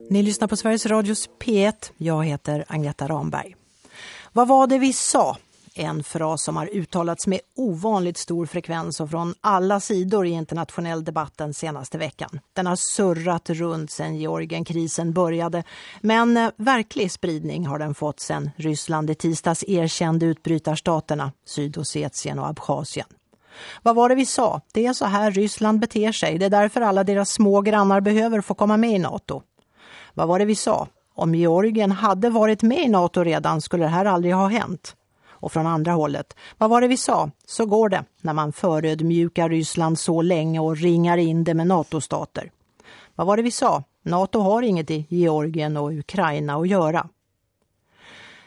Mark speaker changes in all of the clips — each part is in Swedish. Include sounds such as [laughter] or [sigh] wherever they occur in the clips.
Speaker 1: Ni lyssnar på Sveriges Radios P1. Jag heter Agneta Ramberg. Vad var det vi sa? En fras som har uttalats med ovanligt stor frekvens och från alla sidor i internationell debatt den senaste veckan. Den har surrat runt sedan Georgienkrisen började. Men eh, verklig spridning har den fått sedan Ryssland i tisdags erkände utbrytarstaterna Sydossetien och Abkhazien. Vad var det vi sa? Det är så här Ryssland beter sig. Det är därför alla deras små grannar behöver få komma med i NATO. Vad var det vi sa? Om Georgien hade varit med i NATO redan skulle det här aldrig ha hänt. Och från andra hållet, vad var det vi sa? Så går det när man förödmjukar Ryssland så länge och ringar in det med NATO-stater. Vad var det vi sa? NATO har inget i Georgien och Ukraina att göra.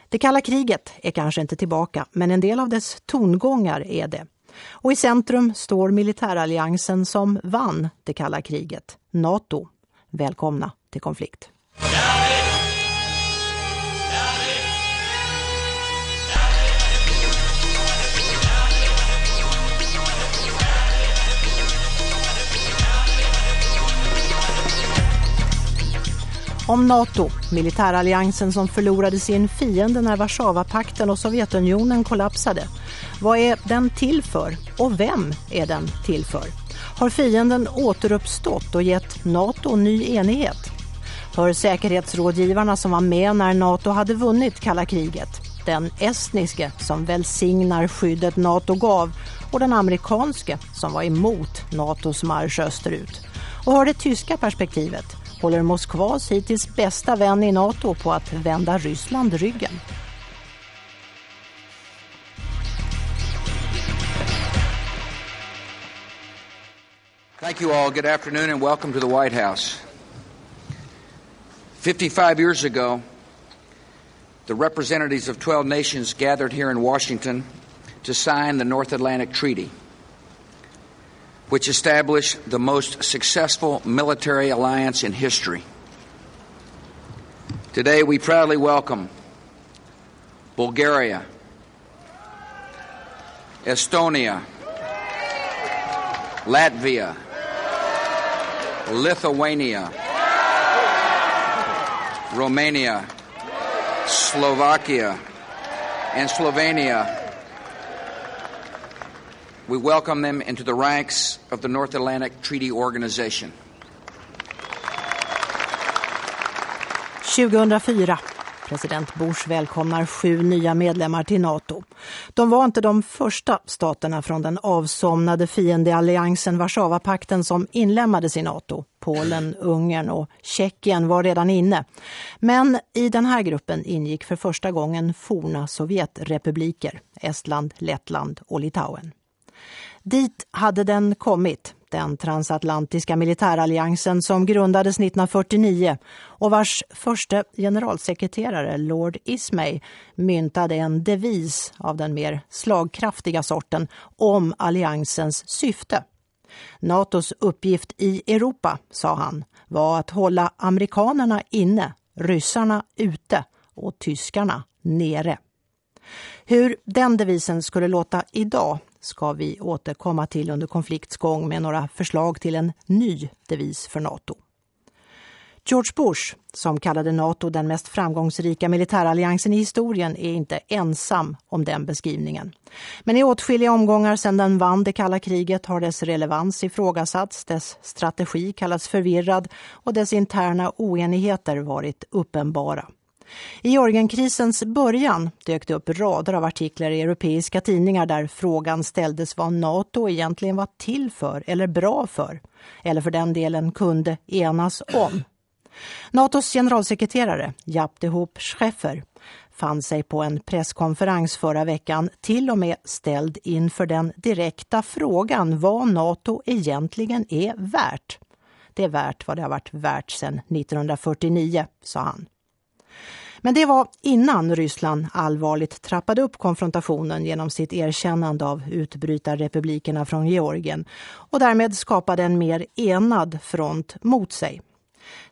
Speaker 1: Det kalla kriget är kanske inte tillbaka, men en del av dess tongångar är det. Och i centrum står militäralliansen som vann det kalla kriget, NATO. Välkomna till konflikt. Om NATO, militäralliansen som förlorade sin fiende när Warszawapakten och Sovjetunionen kollapsade. Vad är den till för? Och vem är den till för? Har fienden återuppstått och gett NATO ny enighet? För säkerhetsrådgivarna som var med när NATO hade vunnit kalla kriget. Den estniske som välsignar skyddet NATO gav och den amerikanske som var emot NATOs marsch österut. Och har det tyska perspektivet håller Moskvas hittills bästa vän i NATO på att vända Ryssland ryggen.
Speaker 2: Thank you all. Good afternoon and welcome to the White House. 55 years ago, the representatives of 12 nations gathered here in Washington to sign the North Atlantic Treaty, which established the most successful military alliance in history. Today, we proudly welcome Bulgaria, Estonia, Latvia, Lithuania, Romania, Slovakia, and Slovenia. We welcome them into the ranks of the North Atlantic Treaty Organization.
Speaker 1: 2004. President Bush välkomnar sju nya medlemmar till NATO. De var inte de första staterna från den avsomnade fiendealliansen Warszawapakten som inlämnades i NATO. Polen, Ungern och Tjeckien var redan inne. Men i den här gruppen ingick för första gången forna Sovjetrepubliker, Estland, Lettland och Litauen. Dit hade den kommit, den transatlantiska militäralliansen som grundades 1949 och vars första generalsekreterare Lord Ismay myntade en devis av den mer slagkraftiga sorten om alliansens syfte. NATOs uppgift i Europa, sa han, var att hålla amerikanerna inne, ryssarna ute och tyskarna nere. Hur den devisen skulle låta idag ska vi återkomma till under konflikts gång med några förslag till en ny devis för NATO. George Bush, som kallade NATO den mest framgångsrika militäralliansen i historien, är inte ensam om den beskrivningen. Men i åtskilliga omgångar sedan den vann det kalla kriget har dess relevans ifrågasatts, dess strategi kallats förvirrad och dess interna oenigheter varit uppenbara. I Georgienkrisens början dök det upp rader av artiklar i europeiska tidningar där frågan ställdes vad NATO egentligen var till för eller bra för, eller för den delen kunde enas om. NATOs generalsekreterare Japtehop Schäfer fann sig på en presskonferens förra veckan till och med ställd inför den direkta frågan vad NATO egentligen är värt. Det är värt vad det har varit värt sedan 1949, sa han. Men det var innan Ryssland allvarligt trappade upp konfrontationen genom sitt erkännande av utbrytarrepublikerna från Georgien och därmed skapade en mer enad front mot sig.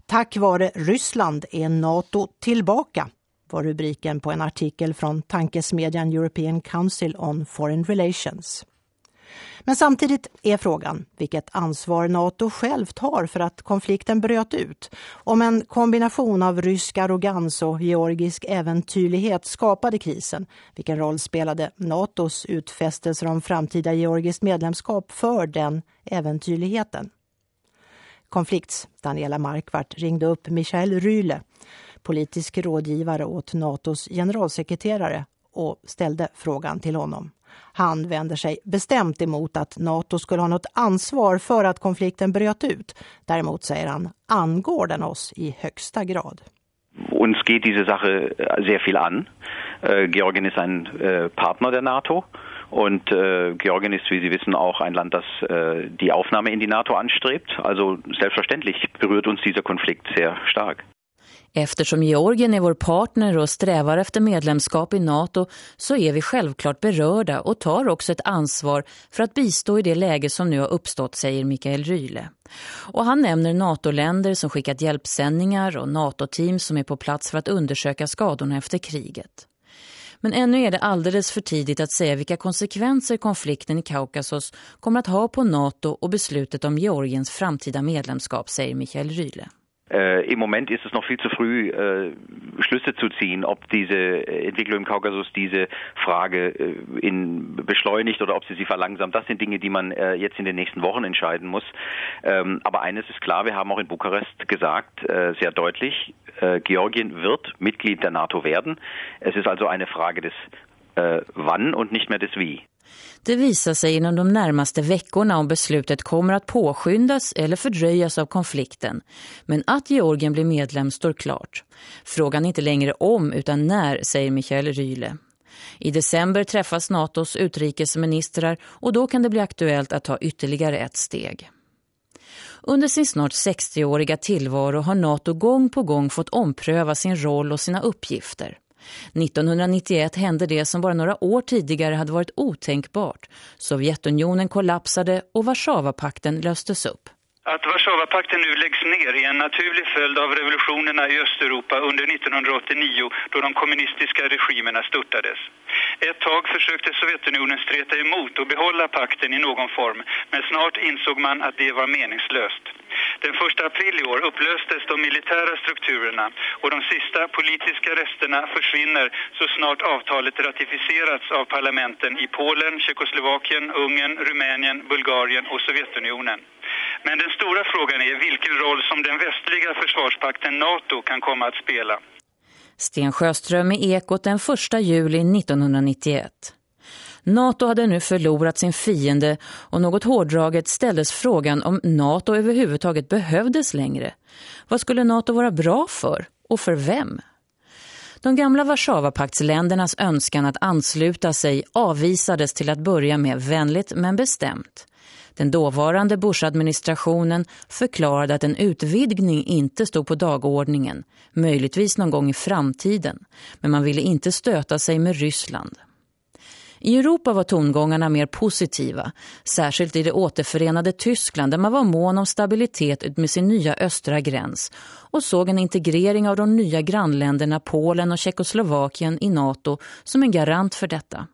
Speaker 1: Tack vare Ryssland är NATO tillbaka var rubriken på en artikel från tankesmedjan European Council on Foreign Relations. Men samtidigt är frågan vilket ansvar NATO själv tar för att konflikten bröt ut. Om en kombination av rysk arrogans och georgisk äventyrlighet skapade krisen. Vilken roll spelade NATOs utfästelser om framtida georgiskt medlemskap för den äventyrligheten? Konflikts Daniela Markvart ringde upp Michael Ryle, politisk rådgivare åt NATOs generalsekreterare och ställde frågan till honom. Han vänder sig bestämt emot att NATO skulle ha något ansvar för att konflikten bröt ut. Däremot säger han, angår den oss i högsta grad.
Speaker 3: Uns geht diese Sache äh, sehr viel an. Äh, Georgien ist ein äh, Partner der NATO. Und äh, Georgien ist, wie Sie wissen, auch ein Land, das äh, die Aufnahme in die NATO anstrebt. Also selbstverständlich berührt uns dieser Konflikt sehr stark.
Speaker 4: Eftersom Georgien är vår partner och strävar efter medlemskap i NATO så är vi självklart berörda och tar också ett ansvar för att bistå i det läge som nu har uppstått, säger Mikael Ryle. Och han nämner NATO-länder som skickat hjälpsändningar och NATO-team som är på plats för att undersöka skadorna efter kriget. Men ännu är det alldeles för tidigt att säga vilka konsekvenser konflikten i Kaukasus kommer att ha på NATO och beslutet om Georgiens framtida medlemskap, säger Mikael Ryle.
Speaker 3: Äh, Im Moment ist es noch viel zu früh, äh, Schlüsse zu ziehen, ob diese Entwicklung im Kaukasus diese Frage äh, in beschleunigt oder ob sie sie verlangsamt. Das sind Dinge, die man äh, jetzt in den nächsten Wochen entscheiden muss. Ähm, aber eines ist klar, wir haben auch in Bukarest gesagt, äh, sehr deutlich, äh, Georgien wird Mitglied der NATO werden. Es ist also eine Frage des Wann und nicht mehr des Wie.
Speaker 4: Det visar sig inom de närmaste veckorna om beslutet kommer att påskyndas eller fördröjas av konflikten. Men att Georgien blir medlem står klart. Frågan är inte längre om utan när, säger Michael Ryle. I december träffas NATOs utrikesministrar och då kan det bli aktuellt att ta ytterligare ett steg. Under sin snart 60-åriga tillvaro har NATO gång på gång fått ompröva sin roll och sina uppgifter. 1991 hände det som bara några år tidigare hade varit otänkbart. Sovjetunionen kollapsade och Warszawapakten löstes upp.
Speaker 5: Att Warszawapakten nu läggs ner är en naturlig följd av revolutionerna i Östeuropa under 1989 då de kommunistiska regimerna störtades. Ett tag försökte Sovjetunionen streta emot och behålla pakten i någon form men snart insåg man att det var meningslöst. Den 1 april i år upplöstes de militära strukturerna och de sista politiska resterna försvinner så snart avtalet ratificerats av parlamenten i Polen, Tjeckoslovakien, Ungern, Rumänien, Bulgarien och Sovjetunionen. Men den stora frågan är vilken roll som den västliga försvarspakten NATO kan komma att spela.
Speaker 4: Sten Sjöström i Ekot den 1 juli 1991. NATO hade nu förlorat sin fiende och något hårdraget ställdes frågan om NATO överhuvudtaget behövdes längre. Vad skulle NATO vara bra för och för vem? De gamla Warszawapaktsländernas önskan att ansluta sig avvisades till att börja med vänligt men bestämt. Den dåvarande Bush-administrationen förklarade att en utvidgning inte stod på dagordningen, möjligtvis någon gång i framtiden, men man ville inte stöta sig med Ryssland. I Europa var tongångarna mer positiva, särskilt i det återförenade Tyskland där man var mån om stabilitet med sin nya östra gräns och såg en integrering av de nya grannländerna Polen och Tjeckoslovakien i NATO som en garant för detta.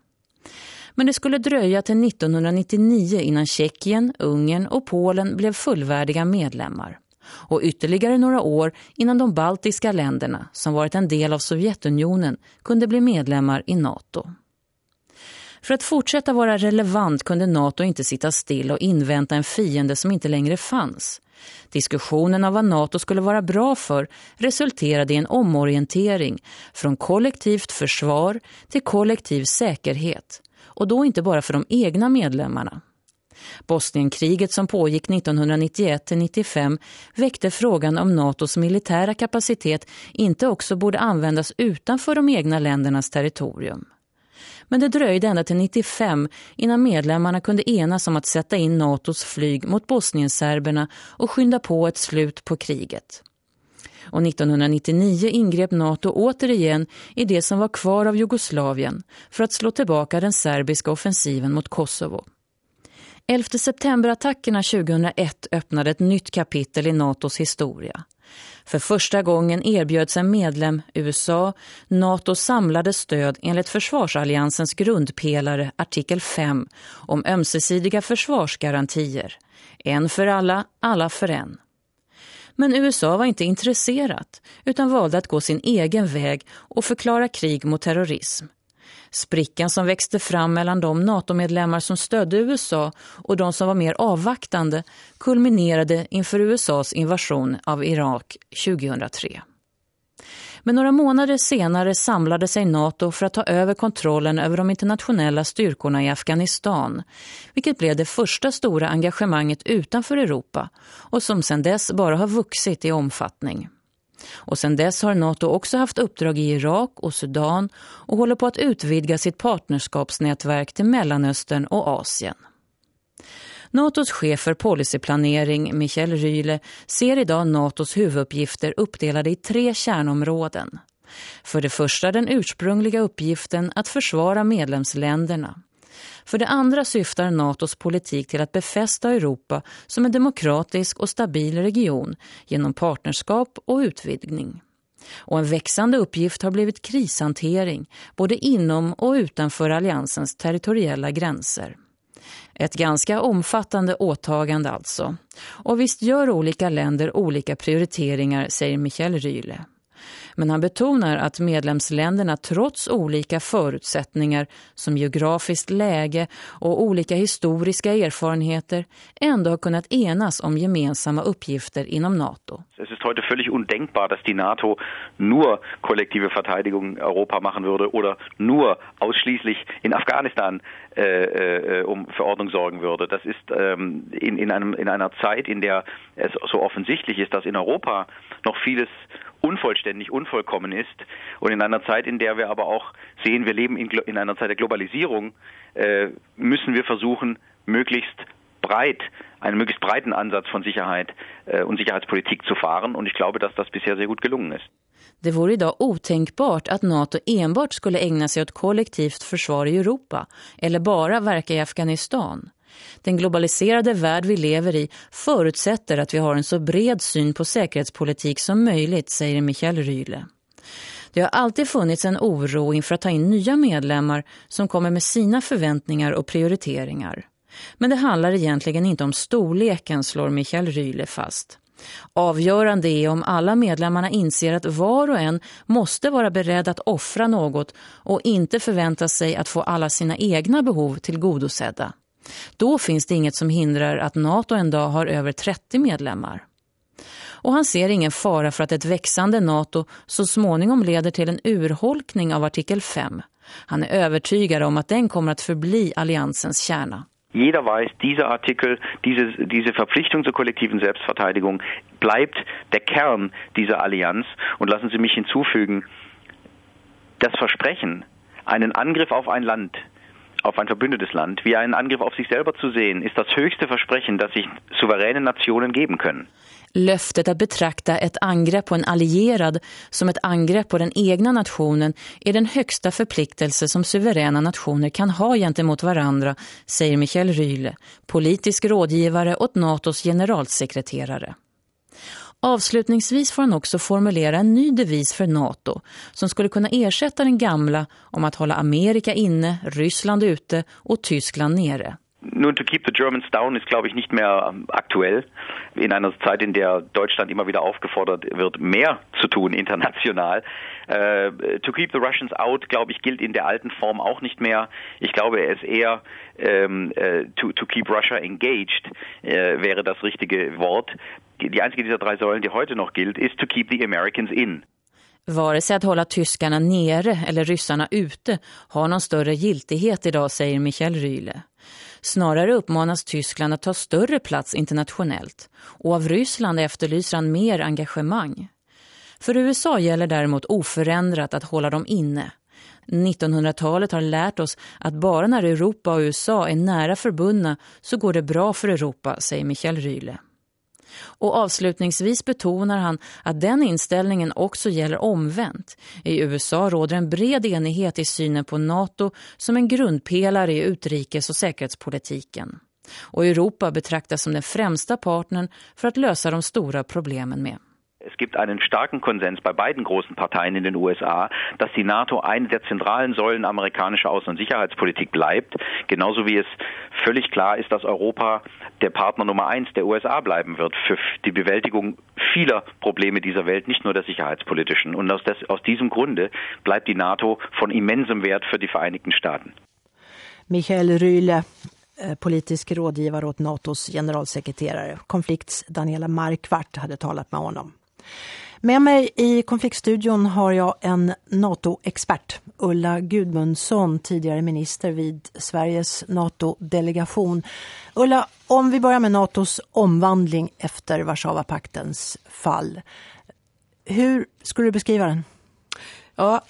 Speaker 4: Men det skulle dröja till 1999 innan Tjeckien, Ungern och Polen blev fullvärdiga medlemmar. Och ytterligare några år innan de baltiska länderna, som varit en del av Sovjetunionen, kunde bli medlemmar i NATO. För att fortsätta vara relevant kunde NATO inte sitta still och invänta en fiende som inte längre fanns. Diskussionen av vad NATO skulle vara bra för resulterade i en omorientering från kollektivt försvar till kollektiv säkerhet och då inte bara för de egna medlemmarna. Bosnienkriget som pågick 1991-95 väckte frågan om NATOs militära kapacitet inte också borde användas utanför de egna ländernas territorium. Men det dröjde ända till 95 innan medlemmarna kunde enas om att sätta in NATOs flyg mot Bosnienserberna och skynda på ett slut på kriget och 1999 ingrep NATO återigen i det som var kvar av Jugoslavien för att slå tillbaka den serbiska offensiven mot Kosovo. 11 september-attackerna 2001 öppnade ett nytt kapitel i NATOs historia. För första gången erbjöds en medlem, USA, NATO samlade stöd enligt försvarsalliansens grundpelare artikel 5 om ömsesidiga försvarsgarantier. En för alla, alla för en. Men USA var inte intresserat utan valde att gå sin egen väg och förklara krig mot terrorism. Sprickan som växte fram mellan de NATO-medlemmar som stödde USA och de som var mer avvaktande kulminerade inför USAs invasion av Irak 2003. Men några månader senare samlade sig NATO för att ta över kontrollen över de internationella styrkorna i Afghanistan, vilket blev det första stora engagemanget utanför Europa och som sedan dess bara har vuxit i omfattning. Och sedan dess har NATO också haft uppdrag i Irak och Sudan och håller på att utvidga sitt partnerskapsnätverk till Mellanöstern och Asien. NATOs chef för policyplanering, Michael Ryle, ser idag NATOs huvuduppgifter uppdelade i tre kärnområden. För det första den ursprungliga uppgiften att försvara medlemsländerna. För det andra syftar NATOs politik till att befästa Europa som en demokratisk och stabil region genom partnerskap och utvidgning. Och en växande uppgift har blivit krishantering både inom och utanför alliansens territoriella gränser. Ett ganska omfattande åtagande alltså. Och visst gör olika länder olika prioriteringar, säger Michael Ryle. Men han betonar att medlemsländerna trots olika förutsättningar som geografiskt läge och olika historiska erfarenheter ändå har kunnat enas om gemensamma uppgifter inom NATO.
Speaker 3: Det är heute völlig undenkbar, dass die NATO nur kollektive Verteidigung Europa machen würde oder nur ausschließlich in Afghanistan äh, äh, um für Ordnung sorgen würde. Das ist ähm, in, in, einem, in einer Zeit, in der es so offensichtlich ist, dass in Europa noch vieles unvollständig, unvollkommen ist. Und in einer Zeit, in der wir aber auch sehen, wir leben in, in einer Zeit der Globalisierung, äh, müssen wir versuchen, möglichst breit, einen möglichst breiten Ansatz von Sicherheit äh, und Sicherheitspolitik zu fahren. Und ich glaube, dass das bisher sehr gut gelungen ist.
Speaker 4: Det vore idag otänkbart att NATO enbart skulle ägna sig åt kollektivt försvar i Europa eller bara verka i Afghanistan. Den globaliserade värld vi lever i förutsätter att vi har en så bred syn på säkerhetspolitik som möjligt, säger Michael Ryle. Det har alltid funnits en oro inför att ta in nya medlemmar som kommer med sina förväntningar och prioriteringar. Men det handlar egentligen inte om storleken, slår Michael Ryle fast. Avgörande är om alla medlemmarna inser att var och en måste vara beredd att offra något och inte förvänta sig att få alla sina egna behov tillgodosedda. Då finns det inget som hindrar att NATO en dag har över 30 medlemmar. Och han ser ingen fara för att ett växande NATO så småningom leder till en urholkning av artikel 5. Han är övertygad om att den kommer att förbli alliansens kärna.
Speaker 3: Jeder weiß, dieser Artikel, diese, diese Verpflichtung zur kollektiven Selbstverteidigung bleibt der Kern dieser Allianz. Und lassen Sie mich hinzufügen, das Versprechen, einen Angriff auf ein Land auf ein verbündetes Land, wie einen Angriff auf sich selber zu sehen, ist das höchste Versprechen, das sich souveräne Nationen geben können.
Speaker 4: Löftet att betrakta ett angrepp på en allierad som ett angrepp på den egna nationen är den högsta förpliktelse som suveräna nationer kan ha gentemot varandra, säger Michael Ryle, politisk rådgivare åt NATOs generalsekreterare. Avslutningsvis får han också formulera en ny devis för NATO som skulle kunna ersätta den gamla om att hålla Amerika inne, Ryssland ute och Tyskland nere.
Speaker 3: Nun, to keep the Germans down ist, glaube ich, nicht mehr ähm, aktuell. In einer Zeit, in der Deutschland immer wieder aufgefordert wird, mehr zu tun [laughs] international. Uh, to keep the Russians out, glaube ich, gilt in der alten Form auch nicht mehr. Ich glaube, es eher um, uh, to, to keep Russia engaged uh, wäre das richtige Wort. Die, die einzige dieser drei Säulen, die heute noch gilt, ist to keep the Americans in.
Speaker 4: Vare sig att hålla tyskarna nere eller ryssarna ute har någon större giltighet idag, säger Michael Ryle. Snarare uppmanas Tyskland att ta större plats internationellt och av Ryssland efterlyser han mer engagemang. För USA gäller däremot oförändrat att hålla dem inne. 1900-talet har lärt oss att bara när Europa och USA är nära förbundna så går det bra för Europa, säger Michael Ryle. Och avslutningsvis betonar han att den inställningen också gäller omvänt. I USA råder en bred enighet i synen på NATO som en grundpelare i utrikes- och säkerhetspolitiken. Och Europa betraktas som den främsta partnern för att lösa de stora problemen med.
Speaker 3: Es gibt einen starken Konsens bei beiden großen Parteien in den USA, dass die NATO eine der zentralen Säulen amerikanischer Außen- und Sicherheitspolitik bleibt, genauso wie es völlig klar ist, dass Europa der Partner Nummer eins der USA bleiben wird für die Bewältigung vieler Probleme dieser Welt, nicht nur der sicherheitspolitischen. Und aus, des, aus diesem Grunde bleibt die NATO von immensem Wert für die Vereinigten Staaten.
Speaker 1: Michael Rühle, eh, politisk rådgivare åt NATOs generalsekreterare. Konflikts Daniela Markvart hade talat med honom. Med mig i konfliktstudion har jag en NATO-expert, Ulla Gudmundsson, tidigare minister vid Sveriges NATO-delegation. Ulla, om vi börjar med NATOs omvandling efter Warszawapaktens fall. Hur skulle du beskriva den?
Speaker 6: Ja,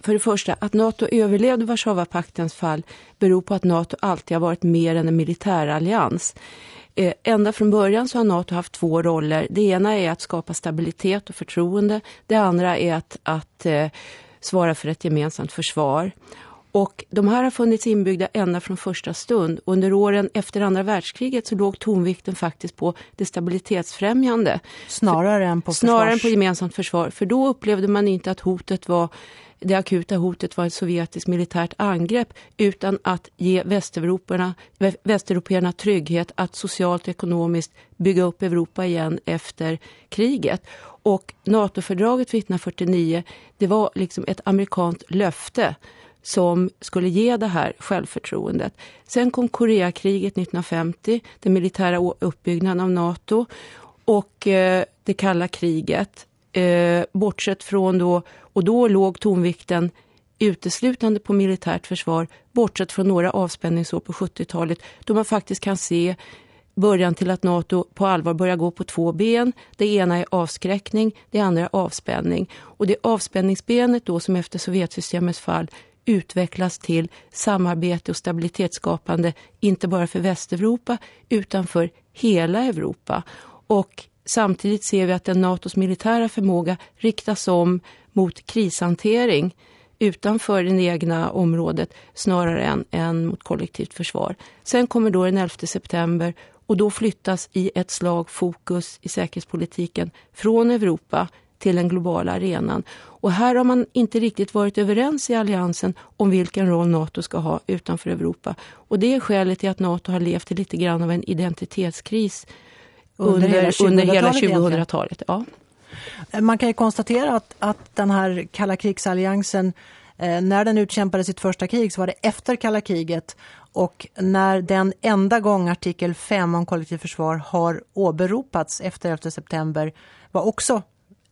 Speaker 6: för det första, att NATO överlevde Warszawapaktens fall beror på att NATO alltid har varit mer än en militärallians. Eh, ända från början så har NATO haft två roller. Det ena är att skapa stabilitet och förtroende. Det andra är att, att eh, svara för ett gemensamt försvar. Och de här har funnits inbyggda ända från första stund. Under åren efter andra världskriget så låg tonvikten faktiskt på det stabilitetsfrämjande.
Speaker 1: Snarare än på
Speaker 6: Snarare
Speaker 1: försvars...
Speaker 6: än på gemensamt försvar. För då upplevde man inte att hotet var det akuta hotet var ett sovjetiskt militärt angrepp utan att ge västeuropeerna, västeuropeerna trygghet att socialt och ekonomiskt bygga upp Europa igen efter kriget. Och NATO-fördraget 1949 det var liksom ett amerikanskt löfte som skulle ge det här självförtroendet. Sen kom Koreakriget 1950, den militära uppbyggnaden av NATO och eh, det kalla kriget. Eh, bortsett från då och då låg tonvikten uteslutande på militärt försvar, bortsett från några avspänningsår på 70-talet, då man faktiskt kan se början till att NATO på allvar börjar gå på två ben. Det ena är avskräckning, det andra är avspänning. Och det avspänningsbenet då som efter Sovjetsystemets fall utvecklas till samarbete och stabilitetsskapande, inte bara för Västeuropa utan för hela Europa. Och samtidigt ser vi att den NATOs militära förmåga riktas om mot krishantering utanför det egna området snarare än, än mot kollektivt försvar. Sen kommer då den 11 september och då flyttas i ett slag fokus i säkerhetspolitiken från Europa till den globala arenan. Och här har man inte riktigt varit överens i alliansen om vilken roll NATO ska ha utanför Europa. Och det är skälet till att NATO har levt i lite grann av en identitetskris under, under hela 2000-talet. 2000 ja.
Speaker 1: Man kan ju konstatera att, att den här kalla krigsalliansen, eh, när den utkämpade sitt första krig så var det efter kalla kriget och när den enda gång artikel 5 om kollektivt försvar har åberopats efter 11 september var också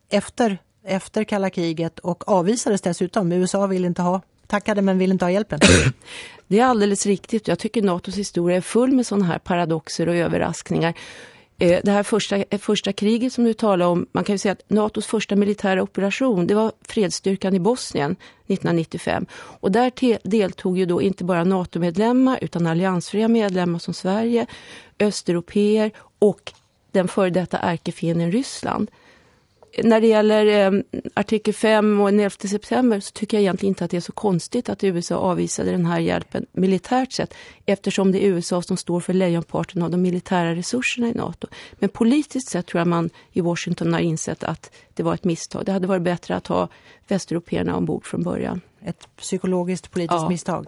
Speaker 1: efter, efter kalla kriget och avvisades dessutom. USA vill inte ha tackade men vill inte ha hjälpen. [clears throat]
Speaker 6: Det är alldeles riktigt. Jag tycker NATOs historia är full med sådana här paradoxer och överraskningar. Eh, det här första, eh, första kriget som du talar om, man kan ju säga att NATOs första militära operation, det var fredsstyrkan i Bosnien 1995. Och där deltog ju då inte bara NATO-medlemmar utan alliansfria medlemmar som Sverige, östeuropeer och den före detta ärkefienden Ryssland när det gäller eh, artikel 5 och den 11 september så tycker jag egentligen inte att det är så konstigt att USA avvisade den här hjälpen militärt sett eftersom det är USA som står för lejonparten av de militära resurserna i NATO. Men politiskt sett tror jag man i Washington har insett att det var ett misstag. Det hade varit bättre att ha västeuropeerna ombord från början.
Speaker 1: Ett psykologiskt politiskt ja. misstag.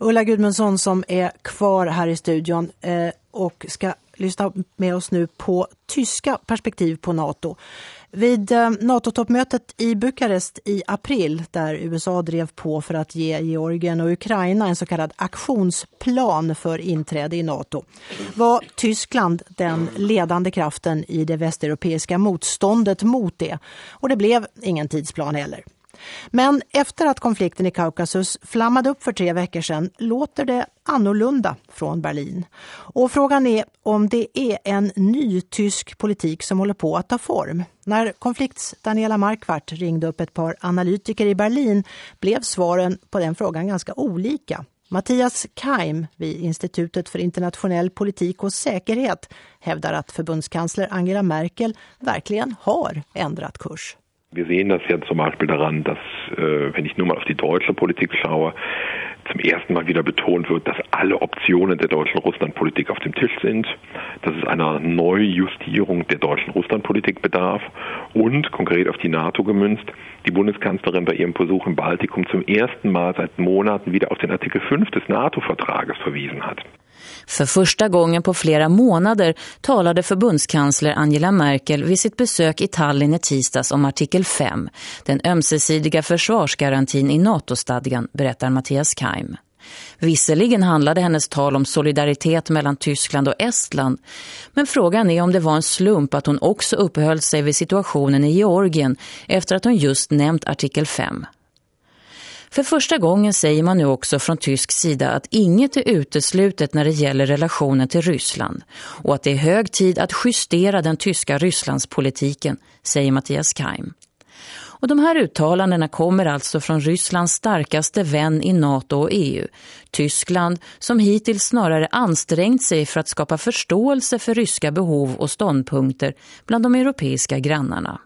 Speaker 1: Ulla Gudmundsson som är kvar här i studion eh, och ska lyssna med oss nu på tyska perspektiv på NATO. Vid eh, NATO-toppmötet i Bukarest i april där USA drev på för att ge Georgien och Ukraina en så kallad aktionsplan för inträde i NATO var Tyskland den ledande kraften i det västeuropeiska motståndet mot det och det blev ingen tidsplan heller. Men efter att konflikten i Kaukasus flammade upp för tre veckor sedan låter det annorlunda från Berlin. Och frågan är om det är en ny tysk politik som håller på att ta form. När konflikts Daniela Markvart ringde upp ett par analytiker i Berlin blev svaren på den frågan ganska olika. Mattias Keim vid Institutet för internationell politik och säkerhet hävdar att förbundskansler Angela Merkel verkligen har ändrat kurs.
Speaker 7: Wir sehen das ja zum Beispiel daran, dass, äh, wenn ich nur mal auf die deutsche Politik schaue, zum ersten Mal wieder betont wird, dass alle Optionen der deutschen Russlandpolitik auf dem Tisch sind, dass es einer Neujustierung der deutschen Russlandpolitik bedarf und konkret auf die NATO gemünzt, die Bundeskanzlerin bei ihrem Besuch im Baltikum zum ersten Mal seit Monaten wieder auf den Artikel 5 des NATO-Vertrages verwiesen hat.
Speaker 4: För första gången på flera månader talade förbundskansler Angela Merkel vid sitt besök i Tallinn i tisdags om artikel 5, den ömsesidiga försvarsgarantin i NATO-stadgan, berättar Mattias Keim. Visserligen handlade hennes tal om solidaritet mellan Tyskland och Estland, men frågan är om det var en slump att hon också uppehöll sig vid situationen i Georgien efter att hon just nämnt artikel 5. För första gången säger man nu också från tysk sida att inget är uteslutet när det gäller relationen till Ryssland och att det är hög tid att justera den tyska Rysslandspolitiken, säger Mattias Keim. Och de här uttalandena kommer alltså från Rysslands starkaste vän i NATO och EU, Tyskland, som hittills snarare ansträngt sig för att skapa förståelse för ryska behov och ståndpunkter bland de europeiska grannarna.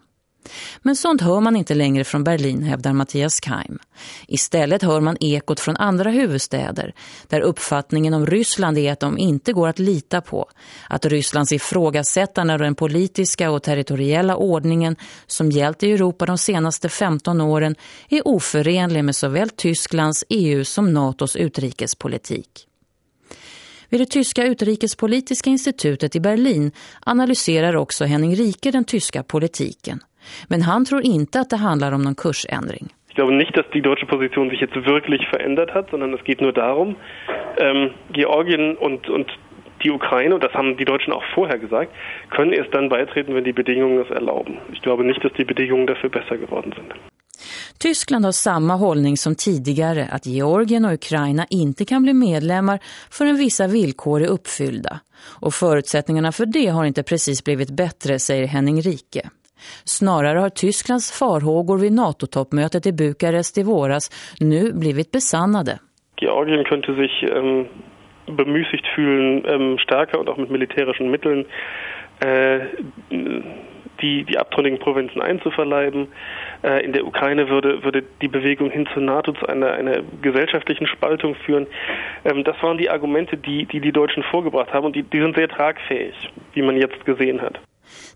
Speaker 4: Men sånt hör man inte längre från Berlin, hävdar Mattias Keim. Istället hör man ekot från andra huvudstäder, där uppfattningen om Ryssland är att de inte går att lita på. Att Rysslands ifrågasättande av den politiska och territoriella ordningen som gällt i Europa de senaste 15 åren är oförenlig med såväl Tysklands, EU som NATOs utrikespolitik. Vid det tyska utrikespolitiska institutet i Berlin analyserar också Henning Rike den tyska politiken. Men han tror inte att det handlar om någon kursändring.
Speaker 8: Ich glaube nicht, dass die deutsche Position sich jetzt wirklich verändert hat, sondern es geht nur darum, ähm, Georgien und, und die Ukraine, und das haben die Deutschen auch vorher gesagt, können erst dann beitreten, wenn die Bedingungen es erlauben. Ich glaube nicht, dass die Bedingungen dafür besser geworden sind.
Speaker 4: Tyskland har samma hållning som tidigare att Georgien och Ukraina inte kan bli medlemmar förrän vissa villkor är uppfyllda. Och förutsättningarna för det har inte precis blivit bättre, säger Henning Rike. Snarare har Tysklands farhågor vid NATO-toppmötet i Bukarest i våras nu blivit besannade.
Speaker 8: Georgien könnte sich ähm, bemüßigt fühlen, ähm, stärker und auch mit militärischen Mitteln äh, die, die abtrünnigen Provinzen einzuverleiben. Äh, in der Ukraine würde, würde die Bewegung hin zur NATO zu einer, einer gesellschaftlichen Spaltung führen. Ähm, das waren die Argumente, die, die die Deutschen vorgebracht haben und die, die sind sehr tragfähig, wie man jetzt gesehen hat.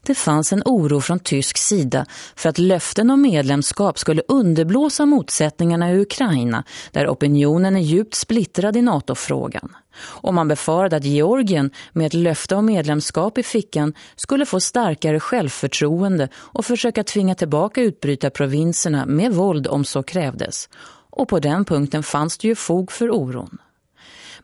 Speaker 4: Det fanns en oro från tysk sida för att löften om medlemskap skulle underblåsa motsättningarna i Ukraina där opinionen är djupt splittrad i NATO-frågan. Och man befarade att Georgien med ett löfte om medlemskap i fickan skulle få starkare självförtroende och försöka tvinga tillbaka utbrytarprovinserna med våld om så krävdes. Och på den punkten fanns det ju fog för oron.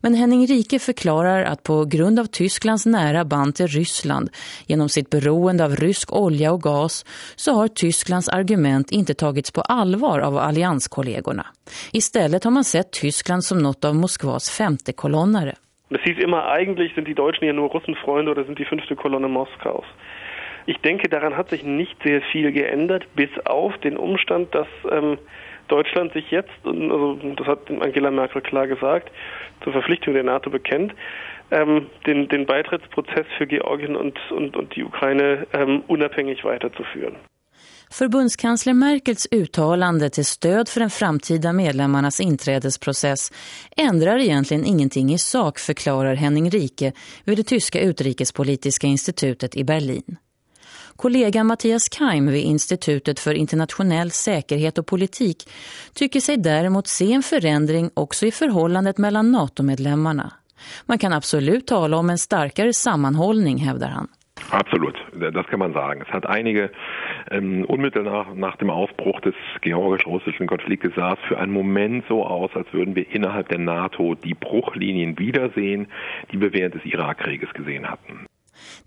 Speaker 4: Men Henning Rike förklarar att på grund av Tysklands nära band till Ryssland genom sitt beroende av rysk olja och gas så har Tysklands argument inte tagits på allvar av allianskollegorna. Istället har man sett Tyskland som något av Moskvas femte kolonnare.
Speaker 8: Das hieß immer, eigentlich sind die Deutschen ja nur Russenfreunde oder sind die fünfte Kolonne Moskaus. Ich denke, daran hat sich nicht sehr viel geändert, bis auf den Umstand, dass ähm, Deutschland sich jetzt, also das hat Angela Merkel klar gesagt, zur Verpflichtung der NATO bekennt, ähm, den, den Beitrittsprozess für Georgien und, und, und die Ukraine ähm, unabhängig weiterzuführen.
Speaker 4: Förbundskansler Merkels uttalande till stöd för den framtida medlemmarnas inträdesprocess ändrar egentligen ingenting i sak, förklarar Henning Rike vid det tyska utrikespolitiska institutet i Berlin. Kollega Mattias Keim vid Institutet för internationell säkerhet och politik tycker sig däremot se en förändring också i förhållandet mellan NATO-medlemmarna. Man kan absolut tala om en starkare sammanhållning, hävdar han.
Speaker 7: Absolut, das kann man sagen. Es hat einige ähm, unmittelbar nach, nach dem Ausbruch des georgisch-russischen Konfliktes sah es für einen Moment so aus, als würden wir innerhalb der NATO die Bruchlinien wiedersehen, die wir während des Irakkrieges gesehen hatten.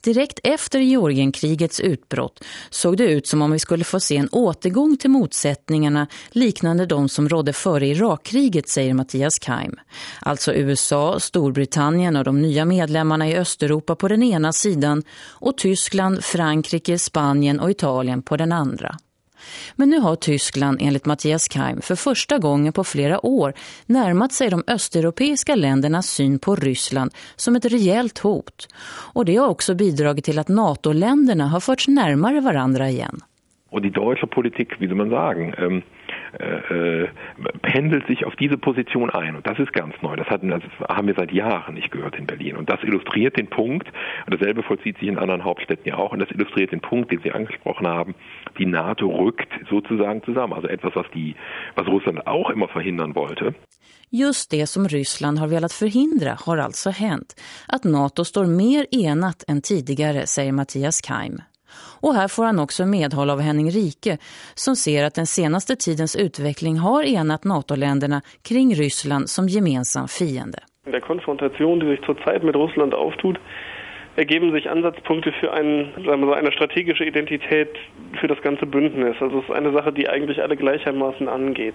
Speaker 4: Direkt efter Georgienkrigets utbrott såg det ut som om vi skulle få se en återgång till motsättningarna liknande de som rådde före Irakkriget, säger Mattias Keim. Alltså USA, Storbritannien och de nya medlemmarna i Östeuropa på den ena sidan och Tyskland, Frankrike, Spanien och Italien på den andra. Men nu har Tyskland enligt Mattias Keim för första gången på flera år närmat sig de östeuropeiska ländernas syn på Ryssland som ett rejält hot. Och det har också bidragit till att NATO-länderna har förts närmare varandra igen.
Speaker 7: Och die deutsche Politik, wie soll man sagen, ähm, äh, äh, pendelt sich auf diese Position ein. Und das ist ganz neu. Das, hatten, das haben wir seit Jahren nicht gehört in Berlin. Und das illustriert den Punkt, und dasselbe vollzieht sich in anderen Hauptstädten ja auch, und das illustriert den Punkt, den Sie angesprochen haben, die NATO rückt sozusagen zusammen. Also etwas, was, die, was Russland auch immer verhindern wollte.
Speaker 4: Just det som Ryssland har velat förhindra har alltså hänt. Att NATO står mer enat än tidigare, säger Mattias Keim. Och här får han också medhåll av Henning Rike som ser att den senaste tidens utveckling har enat NATO-länderna kring Ryssland som gemensam fiende.
Speaker 8: Der Konfrontation, die sich zurzeit mit Russland auftut, ergeben sich Ansatzpunkte für ein, sagen wir so, eine strategische Identität für das ganze Bündnis. Also es ist eine Sache, die eigentlich alle gleichermaßen angeht.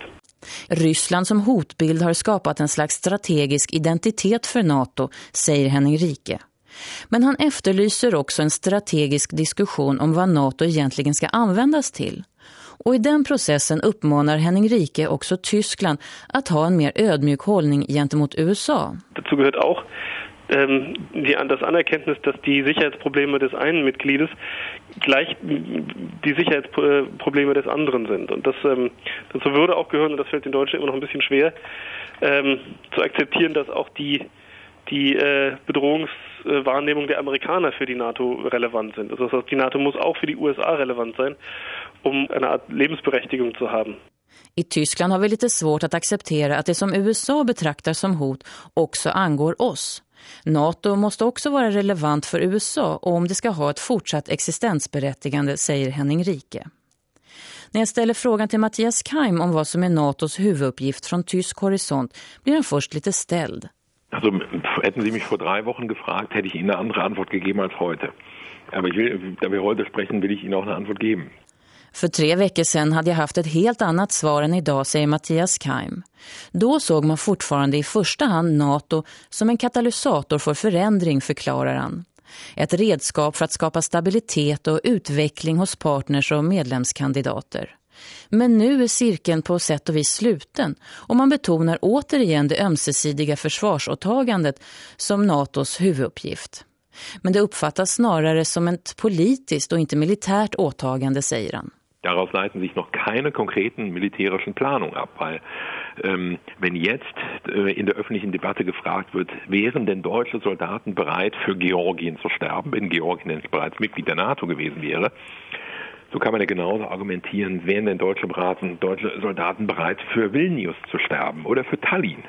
Speaker 4: Ryssland som hotbild har skapat en slags strategisk identitet för NATO, säger Henning Rike. Men han efterlyser också en strategisk diskussion om vad NATO egentligen ska användas till. Och i den processen uppmanar Henning Rike också Tyskland att ha en mer ödmjuk hållning gentemot USA.
Speaker 8: Dazu gehört auch ähm, die, das Anerkenntnis, dass die Sicherheitsprobleme des einen Mitgliedes gleich die Sicherheitsprobleme des anderen sind. Und das, ähm, dazu würde auch gehören, und das fällt den Deutschen immer noch ein bisschen schwer, ähm, zu akzeptieren, dass auch die die äh, Bedrohungs Wahrnehmung der Amerikaner für die NATO relevant sind. Also das heißt, die NATO muss auch für die USA relevant sein, um eine Art Lebensberechtigung zu haben.
Speaker 4: I Tyskland har vi lite svårt att acceptera att det som USA betraktar som hot också angår oss. NATO måste också vara relevant för USA om det ska ha ett fortsatt existensberättigande, säger Henning Rike. När jag ställer frågan till Mattias Keim om vad som är NATOs huvuduppgift från tysk horisont blir han först lite ställd.
Speaker 7: Also hätten Sie mich vor drei Wochen gefragt, hätte ich Ihnen eine andere Antwort gegeben als heute. Aber ich will, da wir heute sprechen, will ich Ihnen auch eine Antwort geben.
Speaker 4: För tre veckor sedan hade jag haft ett helt annat svar än idag, säger Mattias Keim. Då såg man fortfarande i första hand NATO som en katalysator för förändring, förklarar han. Ett redskap för att skapa stabilitet och utveckling hos partners och medlemskandidater. Men nu är cirkeln på sätt och vis sluten och man betonar återigen det ömsesidiga försvarsåtagandet som NATOs huvuduppgift. Men det uppfattas snarare som ett politiskt och inte militärt åtagande, säger han.
Speaker 7: Daraus leiten sich noch keine konkreten militärischen Planungen ab, weil ähm, wenn jetzt äh, in der öffentlichen Debatte gefragt wird, wären denn deutsche Soldaten bereit für Georgien zu sterben, wenn Georgien bereits Mitglied der NATO gewesen wäre, so kann man ja genauso argumentieren, wären denn deutsche, Beraten, deutsche Soldaten bereit für Vilnius zu sterben oder für Tallinn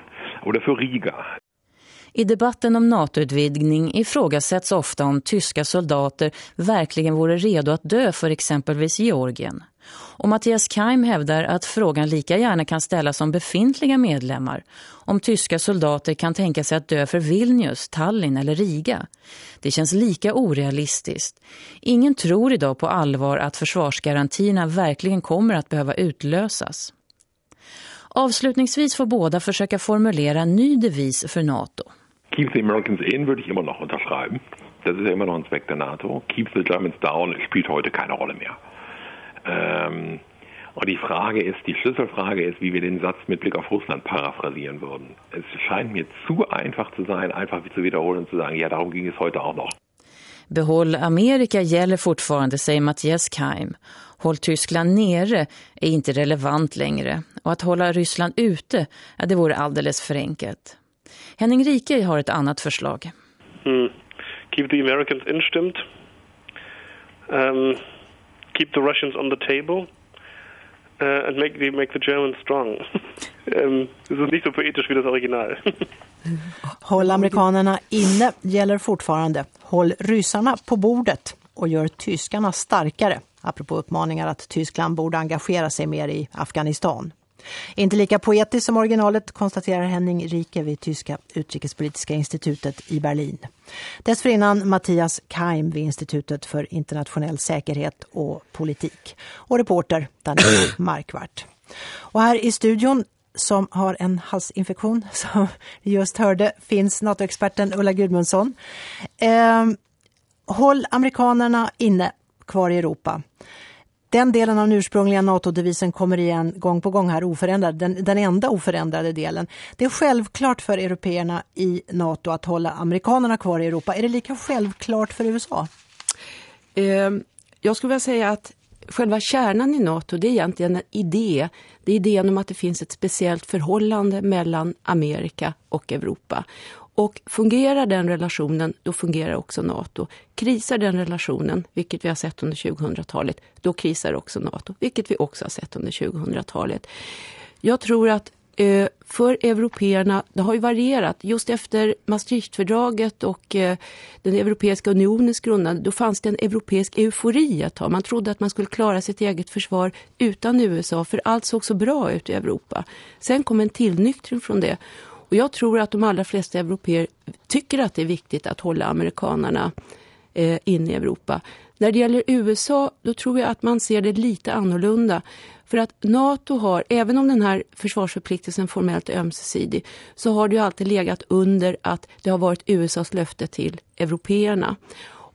Speaker 7: oder för Riga.
Speaker 4: I debatten om NATO-utvidgning ifrågasätts ofta om tyska soldater verkligen vore redo att dö för exempelvis Georgien. Och Mattias Keim hävdar att frågan lika gärna kan ställas om befintliga medlemmar. Om tyska soldater kan tänka sig att dö för Vilnius, Tallinn eller Riga. Det känns lika orealistiskt. Ingen tror idag på allvar att försvarsgarantierna verkligen kommer att behöva utlösas. Avslutningsvis får båda försöka formulera en ny devis för NATO.
Speaker 7: Keep the Americans in würde ich immer noch unterschreiben. Das ist ja immer noch ein Zweck der NATO. Keep the Germans down spielt heute keine Rolle mehr. Ähm, und die Frage ist, die Schlüsselfrage ist, wie wir den Satz mit Blick auf Russland paraphrasieren würden. Es scheint mir zu einfach zu sein, einfach zu wiederholen und zu sagen, ja, darum ging es heute auch noch.
Speaker 4: Behåll Amerika gäller fortfarande, säger Mattias Keim. Håll Tyskland nere är inte relevant längre. Och att hålla Ryssland ute, ja, det vore alldeles för enkelt. Henning Rike har ett annat förslag.
Speaker 8: Hmm. Keep the Americans instimmt. Um, keep the Russians on the table. Uh, and make the, make the Germans strong. [laughs] um, det är inte så poetiskt wie das Original. [laughs]
Speaker 1: Håll amerikanerna inne gäller fortfarande. Håll ryssarna på bordet och gör tyskarna starkare. Apropå uppmaningar att Tyskland borde engagera sig mer i Afghanistan. Inte lika poetiskt som originalet konstaterar Henning Rike vid Tyska utrikespolitiska institutet i Berlin. Dessförinnan Mattias Keim vid Institutet för internationell säkerhet och politik. Och reporter Daniel Markvart. Och här i studion som har en halsinfektion [laughs] som vi just hörde finns NATO-experten Ulla Gudmundsson. Eh, håll amerikanerna inne kvar i Europa. Den delen av den ursprungliga NATO-devisen kommer igen gång på gång här oförändrad. Den, den enda oförändrade delen. Det är självklart för européerna i NATO att hålla amerikanerna kvar i Europa. Är det lika självklart för USA?
Speaker 6: Eh, jag skulle vilja säga att själva kärnan i NATO det är egentligen en idé. Det är idén om att det finns ett speciellt förhållande mellan Amerika och Europa. Och fungerar den relationen, då fungerar också NATO. Krisar den relationen, vilket vi har sett under 2000-talet, då krisar också NATO, vilket vi också har sett under 2000-talet. Jag tror att eh, för européerna, det har ju varierat. Just efter Maastrichtfördraget och eh, den Europeiska unionens grundande, då fanns det en europeisk eufori ett tag. Man trodde att man skulle klara sitt eget försvar utan USA, för allt såg så bra ut i Europa. Sen kom en tillnyktring från det. Och jag tror att de allra flesta europeer tycker att det är viktigt att hålla amerikanerna eh, in i Europa. När det gäller USA, då tror jag att man ser det lite annorlunda. För att NATO har, även om den här försvarsförpliktelsen formellt är ömsesidig, så har det ju alltid legat under att det har varit USAs löfte till européerna.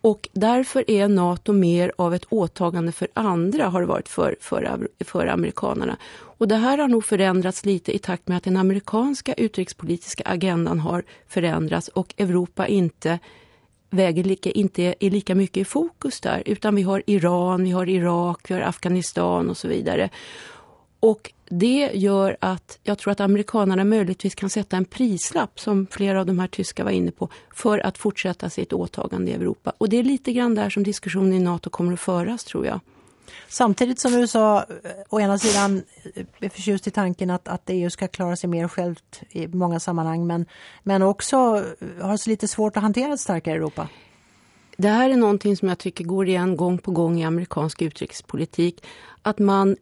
Speaker 6: Och därför är NATO mer av ett åtagande för andra har det varit för, för, för amerikanerna. Och det här har nog förändrats lite i takt med att den amerikanska utrikespolitiska agendan har förändrats och Europa inte väger lika, inte är lika mycket i fokus där. Utan vi har Iran, vi har Irak, vi har Afghanistan och så vidare. Och det gör att jag tror att amerikanerna möjligtvis kan sätta en prislapp som flera av de här tyska var inne på för att fortsätta sitt åtagande i Europa. Och det är lite grann där som diskussionen i NATO kommer att föras tror jag.
Speaker 1: Samtidigt som USA eh, å ena sidan eh, är förtjust i tanken att, att EU ska klara sig mer självt i många sammanhang men, men också eh, har så lite svårt att hantera ett starkare Europa.
Speaker 6: Det här är någonting som jag tycker går igen gång på gång i amerikansk utrikespolitik. Att man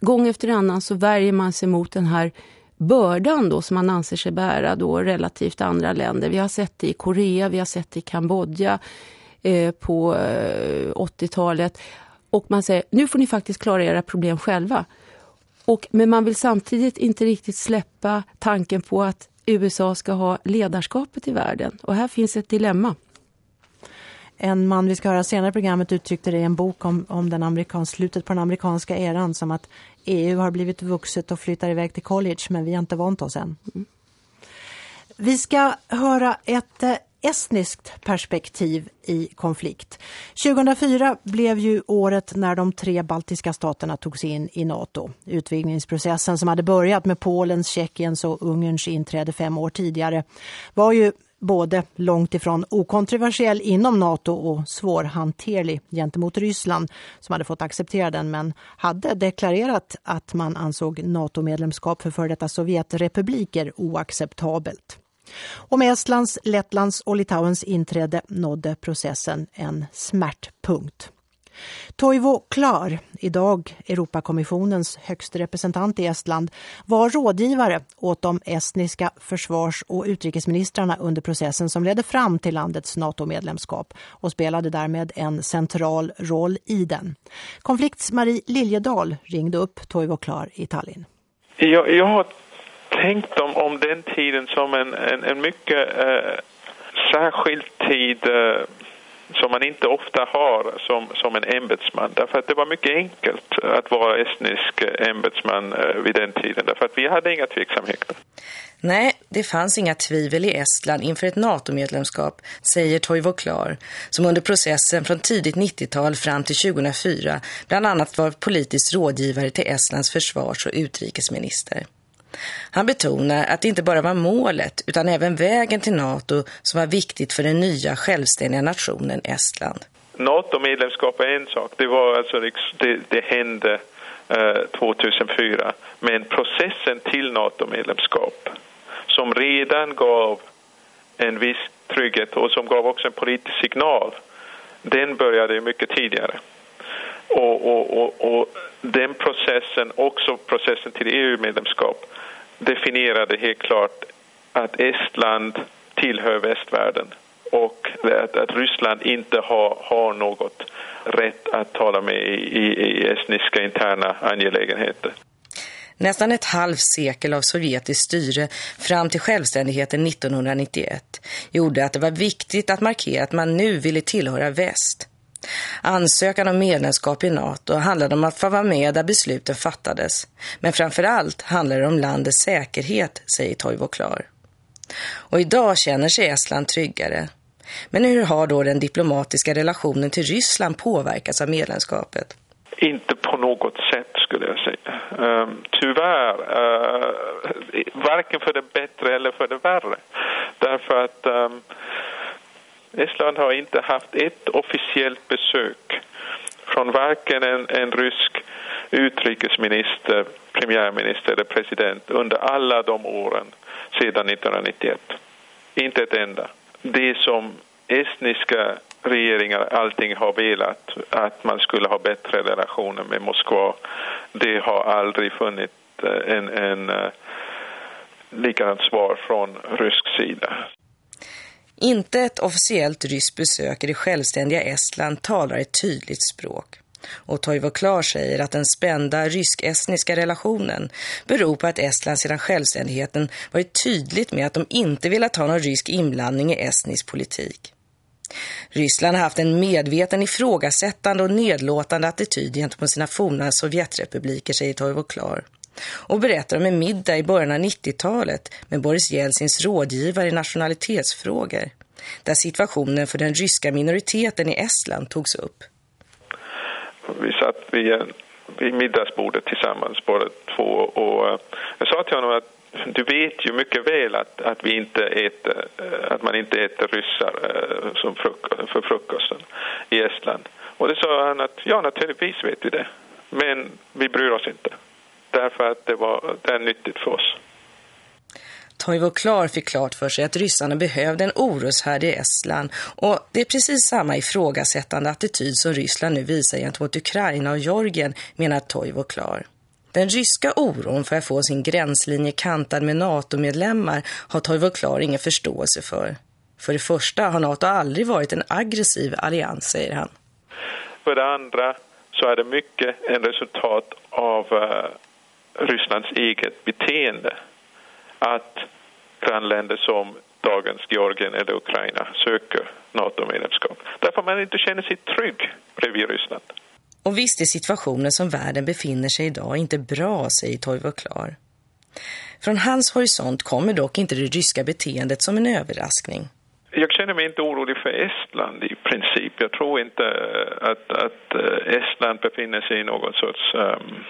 Speaker 6: gång efter annan så värjer man sig mot den här bördan då som man anser sig bära då relativt andra länder. Vi har sett det i Korea, vi har sett det i Kambodja eh, på eh, 80-talet. Och man säger, nu får ni faktiskt klara era problem själva. Och, men man vill samtidigt inte riktigt släppa tanken på att USA ska ha ledarskapet i världen. Och här finns ett dilemma.
Speaker 1: En man vi ska höra senare i programmet uttryckte det i en bok om, om den amerikans, slutet på den amerikanska eran som att EU har blivit vuxet och flyttar iväg till college men vi har inte vant oss än. Mm. Vi ska höra ett eh, estniskt perspektiv i konflikt. 2004 blev ju året när de tre baltiska staterna togs in i NATO. Utvidgningsprocessen som hade börjat med Polens, Tjeckiens och Ungerns inträde fem år tidigare var ju både långt ifrån okontroversiell inom NATO och svårhanterlig gentemot Ryssland som hade fått acceptera den men hade deklarerat att man ansåg NATO-medlemskap för före detta Sovjetrepubliker oacceptabelt. Och med Estlands, Lettlands och Litauens inträde nådde processen en smärtpunkt. Toivo Klar, idag Europakommissionens högste representant i Estland, var rådgivare åt de estniska försvars- och utrikesministrarna under processen som ledde fram till landets NATO-medlemskap och spelade därmed en central roll i den. Konflikts Marie Liljedal ringde upp Toivo Klar i Tallinn.
Speaker 9: Jag, jag har tänkt om, om den tiden som en, en, en mycket eh, särskild tid eh, som man inte ofta har som, som en ämbetsman. Därför att det var mycket enkelt att vara estnisk ämbetsman eh, vid den tiden. Därför att vi hade inga tveksamheter.
Speaker 10: Nej, det fanns inga tvivel i Estland inför ett NATO-medlemskap, säger Toivo Klar, som under processen från tidigt 90-tal fram till 2004 bland annat var politisk rådgivare till Estlands försvars- och utrikesminister. Han betonar att det inte bara var målet utan även vägen till NATO som var viktigt för den nya självständiga nationen Estland.
Speaker 9: NATO-medlemskap är en sak. Det, var alltså, det, det hände eh, 2004. Men processen till NATO-medlemskap som redan gav en viss trygghet och som gav också en politisk signal den började mycket tidigare. Och, och, och, och den processen, också processen till EU-medlemskap definierade helt klart att Estland tillhör västvärlden och att, att Ryssland inte har, har något rätt att tala med i, i, i estniska interna angelägenheter.
Speaker 10: Nästan ett halvt sekel av sovjetiskt styre fram till självständigheten 1991 gjorde att det var viktigt att markera att man nu ville tillhöra väst. Ansökan om medlemskap i NATO handlade om att få vara med där besluten fattades. Men framförallt handlar det om landets säkerhet, säger Toivo Klar. Och idag känner sig Estland tryggare. Men hur har då den diplomatiska relationen till Ryssland påverkats av medlemskapet?
Speaker 9: Inte på något sätt skulle jag säga. Ehm, tyvärr, eh, varken för det bättre eller för det värre. Därför att ehm, Estland har inte haft ett officiellt besök från varken en, en rysk utrikesminister, premiärminister eller president under alla de åren sedan 1991. Inte ett enda. Det som estniska regeringar allting har velat, att man skulle ha bättre relationer med Moskva, det har aldrig funnits eh, en, en eh, likadant svar från rysk sida.
Speaker 10: Inte ett officiellt ryskt besök i det självständiga Estland talar ett tydligt språk. Och Toivo Klar säger att den spända rysk-estniska relationen beror på att Estland sedan självständigheten varit tydligt med att de inte velat ha någon rysk inblandning i estnisk politik. Ryssland har haft en medveten ifrågasättande och nedlåtande attityd gentemot sina forna Sovjetrepubliker, säger Toivo Klar. Och berättar om en middag i början av 90-talet med Boris Jeltsins rådgivare i nationalitetsfrågor, där situationen för den ryska minoriteten i Estland togs upp.
Speaker 9: Vi satt vid, vid middagsbordet tillsammans båda två och eh, jag sa till honom att du vet ju mycket väl att, att, vi inte äter, eh, att man inte äter ryssar eh, som fruk för frukosten i Estland. Och det sa han att ja, naturligtvis vet vi det. Men vi bryr oss inte. Därför att det, var, det är nyttigt för oss.
Speaker 10: Toivo Klar fick klart för sig att ryssarna behövde en oroshärd i Estland och det är precis samma ifrågasättande attityd som Ryssland nu visar gentemot Ukraina och Georgien menar Toivo Klar. Den ryska oron för att få sin gränslinje kantad med NATO-medlemmar har Toivo Klar ingen förståelse för. För det första har NATO aldrig varit en aggressiv allians, säger han.
Speaker 9: För det andra så är det mycket en resultat av uh, Rysslands eget beteende. Att grannländer som dagens Georgien eller Ukraina söker NATO-medlemskap. Därför man inte känner sig trygg bredvid Ryssland.
Speaker 10: Och visst är situationen som världen befinner sig idag inte bra, säger Toivo Klar. Från hans horisont kommer dock inte det ryska beteendet som en överraskning.
Speaker 9: Jag känner mig inte orolig för Estland i princip. Jag tror inte att, att eh, Estland befinner sig i någon sorts um,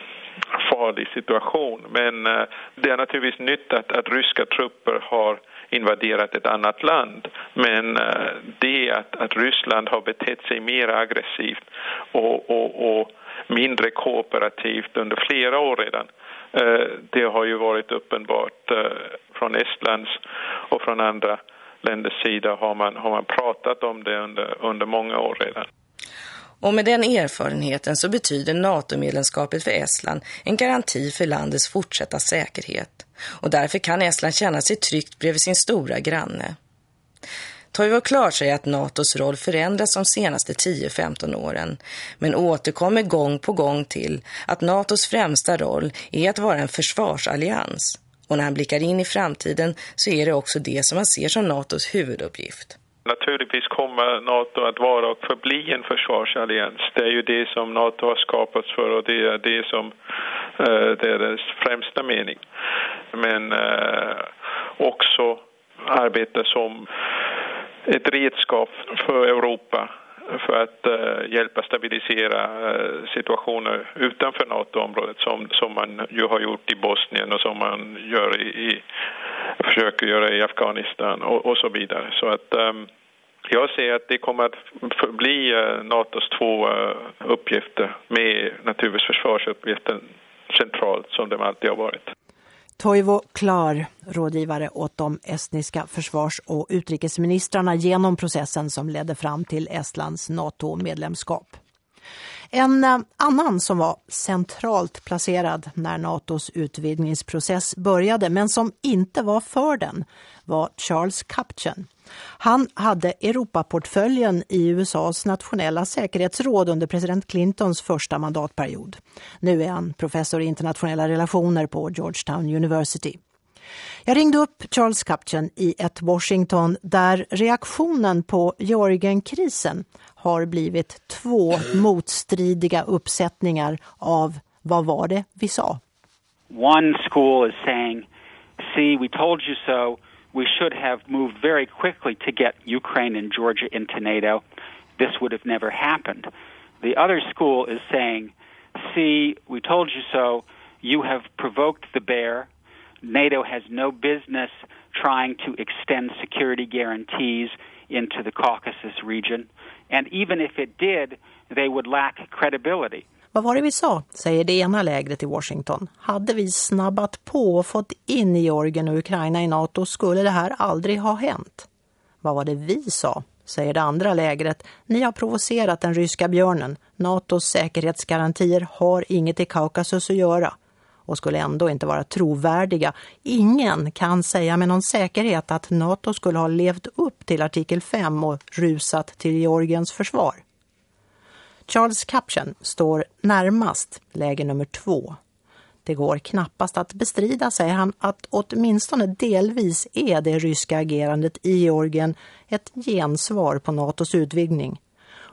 Speaker 9: farlig situation. Men eh, det är naturligtvis nytt att, att ryska trupper har invaderat ett annat land. Men eh, det att, att Ryssland har betett sig mer aggressivt och, och, och mindre kooperativt under flera år redan. Eh, det har ju varit uppenbart från Estlands och från andra länders sida har man, har man pratat om det under, under många år redan.
Speaker 10: Och med den erfarenheten så betyder NATO-medlemskapet för Estland en garanti för landets fortsatta säkerhet. Och därför kan Estland känna sig tryggt bredvid sin stora granne. Toivo klar sig att NATOs roll förändrats de senaste 10-15 åren, men återkommer gång på gång till att NATOs främsta roll är att vara en försvarsallians. Och när han blickar in i framtiden så är det också det som han ser som NATOs huvuduppgift.
Speaker 9: Naturligtvis kommer NATO att vara och förbli en försvarsallians. Det är ju det som NATO har skapats för och det är det som eh, det är dess främsta mening. Men eh, också arbeta som ett redskap för Europa för att uh, hjälpa stabilisera uh, situationer utanför NATO-området som, som man ju har gjort i Bosnien och som man gör i, i försöker göra i Afghanistan och, och så vidare. Så att um, jag ser att det kommer att bli uh, eh, NATOs två eh, uppgifter med naturligtvis försvarsuppgiften centralt som de alltid har varit.
Speaker 1: Toivo Klar, rådgivare åt de estniska försvars- och utrikesministrarna genom processen som ledde fram till Estlands NATO-medlemskap. En eh, annan som var centralt placerad när NATOs utvidgningsprocess började men som inte var för den var Charles Kupchen. Han hade Europaportföljen i USAs nationella säkerhetsråd under president Clintons första mandatperiod. Nu är han professor i internationella relationer på Georgetown University. Jag ringde upp Charles Kupchen i ett Washington där reaktionen på Georgienkrisen har blivit två motstridiga uppsättningar av vad var det vi sa.
Speaker 11: One school is saying, see, we told you so. We should have moved very quickly to get Ukraine and Georgia into NATO. This would have never happened. The other school is saying, See, we told you so. You have provoked the bear. NATO has no business trying to extend security guarantees into the Caucasus region. And even if it did, they would lack credibility.
Speaker 1: Vad var det vi sa, säger det ena lägret i Washington. Hade vi snabbat på och fått in Georgien och Ukraina i NATO skulle det här aldrig ha hänt. Vad var det vi sa, säger det andra lägret. Ni har provocerat den ryska björnen. NATOs säkerhetsgarantier har inget i Kaukasus att göra och skulle ändå inte vara trovärdiga. Ingen kan säga med någon säkerhet att NATO skulle ha levt upp till artikel 5 och rusat till Georgiens försvar. Charles Kapchen står närmast läge nummer två. Det går knappast att bestrida, säger han, att åtminstone delvis är det ryska agerandet i Georgien ett gensvar på NATOs utvidgning.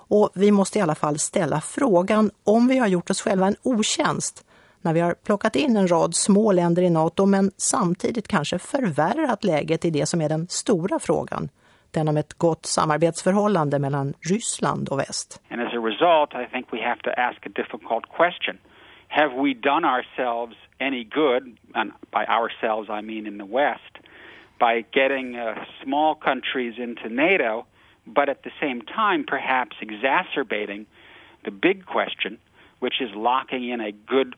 Speaker 1: Och vi måste i alla fall ställa frågan om vi har gjort oss själva en otjänst när vi har plockat in en rad små länder i NATO men samtidigt kanske förvärrat läget i det som är den stora frågan, den om ett gott samarbetsförhållande mellan Ryssland och väst.
Speaker 11: And as a result, I think we have to ask a difficult question. Have we done ourselves any good, and by ourselves I mean in the West, by getting uh, small countries into NATO, but at the same time perhaps exacerbating the big question, which is locking in a good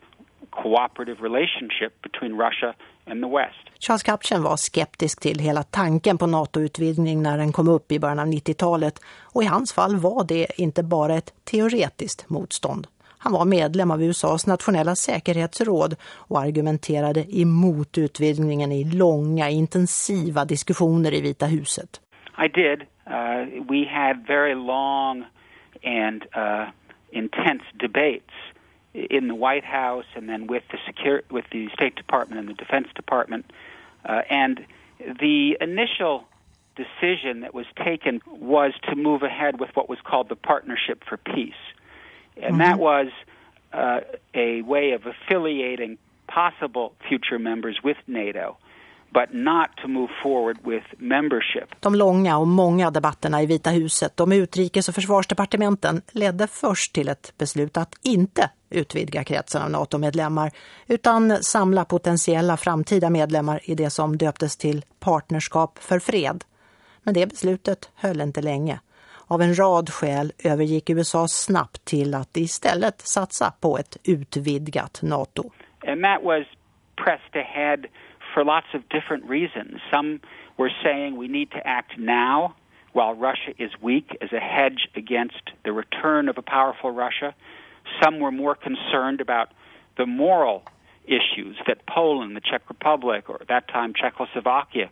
Speaker 11: cooperative relationship between Russia and the West.
Speaker 1: Charles Kapchen var skeptisk till hela tanken på NATO-utvidgning när den kom upp i början av 90-talet och i hans fall var det inte bara ett teoretiskt motstånd. Han var medlem av USAs nationella säkerhetsråd och argumenterade emot utvidgningen i långa, intensiva diskussioner i Vita huset.
Speaker 11: I did. Uh, we had very long and uh, intense debates in the White House and then with the secure with the State Department and the Defense Department, uh, and the initial decision that was taken was to move ahead with what was called the Partnership for Peace, and mm-hmm. that was uh, a way of affiliating possible future members with NATO. But not to move forward with membership.
Speaker 1: De långa och många debatterna i Vita huset om utrikes- och försvarsdepartementen ledde först till ett beslut att inte utvidga kretsen av NATO-medlemmar utan samla potentiella framtida medlemmar i det som döptes till Partnerskap för fred. Men det beslutet höll inte länge. Av en rad skäl övergick USA snabbt till att istället satsa på ett utvidgat NATO.
Speaker 11: And that was pressed ahead for lots of different reasons. Some were saying we need to act now while Russia is weak as a hedge against the return of a powerful Russia. Some were more concerned about the moral issues that Poland, the Czech Republic, or at that time Czechoslovakia,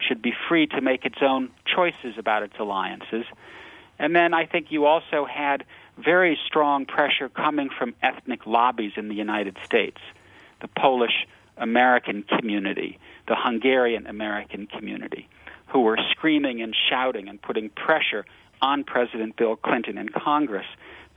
Speaker 11: should be free to make its own choices about its alliances. And then I think you also had very strong pressure coming from ethnic lobbies in the United States. The Polish American community, the Hungarian American community, who were screaming and shouting and putting pressure on President Bill Clinton and Congress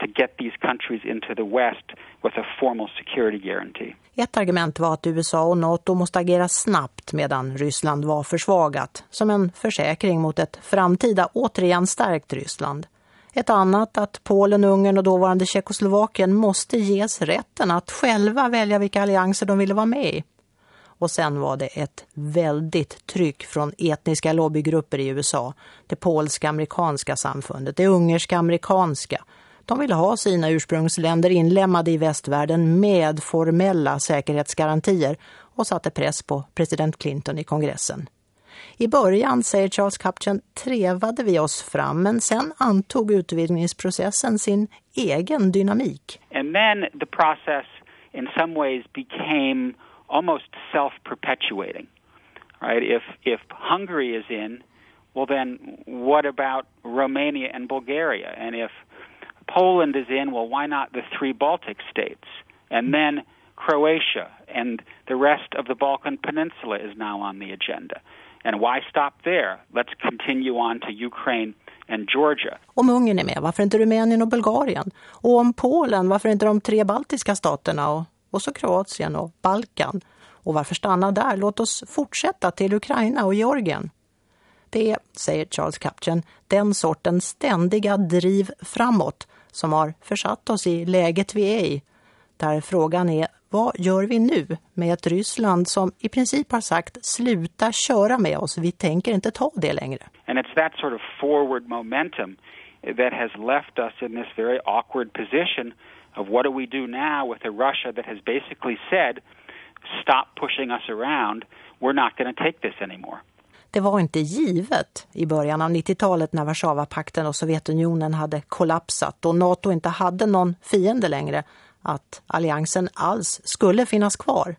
Speaker 11: to get these countries into the West with a formal security guarantee.
Speaker 1: Ett argument var att USA och NATO måste agera snabbt medan Ryssland var försvagat, som en försäkring mot ett framtida återigen starkt Ryssland. Ett annat att Polen, Ungern och dåvarande Tjeckoslovakien måste ges rätten att själva välja vilka allianser de ville vara med i. Och sen var det ett väldigt tryck från etniska lobbygrupper i USA. Det polska-amerikanska samfundet, det ungerska-amerikanska. De ville ha sina ursprungsländer inlämnade i västvärlden med formella säkerhetsgarantier och satte press på president Clinton i kongressen. I början, säger Charles Kupchen, trevade vi oss fram men sen antog utvidgningsprocessen sin egen dynamik.
Speaker 11: And then the process in some ways became almost self-perpetuating. Right? If if Hungary is in, well then what about Romania and Bulgaria? And if Poland is in, well why not the three Baltic states? And then Croatia and the rest of the Balkan Peninsula is now on the agenda. And why stop there? Let's continue on to Ukraine and Georgia.
Speaker 1: Om Ungern är med, varför inte Rumänien och Bulgarien? Och om Polen, varför inte de tre baltiska staterna och, och så Kroatien och Balkan? Och varför stanna där? Låt oss fortsätta till Ukraina och Georgien. Det är, säger Charles Kapchen, den sortens ständiga driv framåt som har försatt oss i läget vi är i. där frågan är vad gör vi nu med ett Ryssland som i princip har sagt sluta köra med oss, vi tänker inte ta det längre.
Speaker 11: And it's that sort of forward momentum that has left us in this very awkward position of what do we do now with a Russia that has basically said stop pushing us around, we're not going to take this anymore.
Speaker 1: Det var inte givet i början av 90-talet när Warszawapakten och Sovjetunionen hade kollapsat och NATO inte hade någon fiende längre att alliansen alls skulle finnas kvar.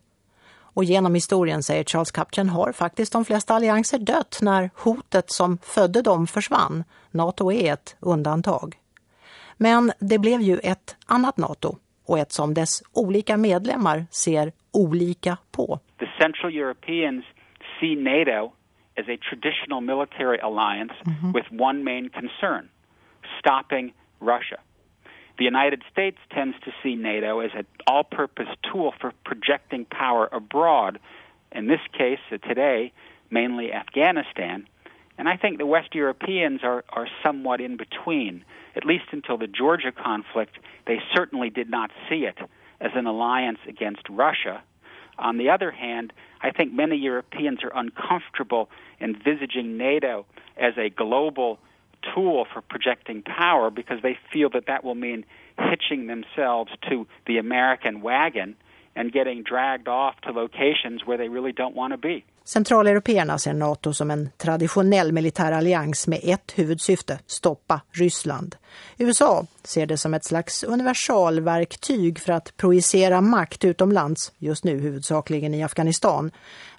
Speaker 1: Och genom historien, säger Charles Kupchen, har faktiskt de flesta allianser dött när hotet som födde dem försvann. NATO är ett undantag. Men det blev ju ett annat NATO och ett som dess olika medlemmar ser olika på.
Speaker 11: The Central Europeans see NATO as a traditional military alliance mm-hmm. with one main concern, stopping Russia. The United States tends to see NATO as an all purpose tool for projecting power abroad, in this case, uh, today, mainly Afghanistan. And I think the West Europeans are, are somewhat in between. At least until the Georgia conflict, they certainly did not see it as an alliance against Russia. On the other hand, I think many Europeans are uncomfortable envisaging NATO as a global tool for projecting power because they feel that that will mean hitching themselves to the American wagon and getting dragged off to locations where they really don't want to be.
Speaker 1: Centraleuropeerna ser NATO som en traditionell militär allians med ett huvudsyfte, stoppa Ryssland. USA ser det som ett slags universalverktyg för att projicera makt utomlands, just nu huvudsakligen i Afghanistan.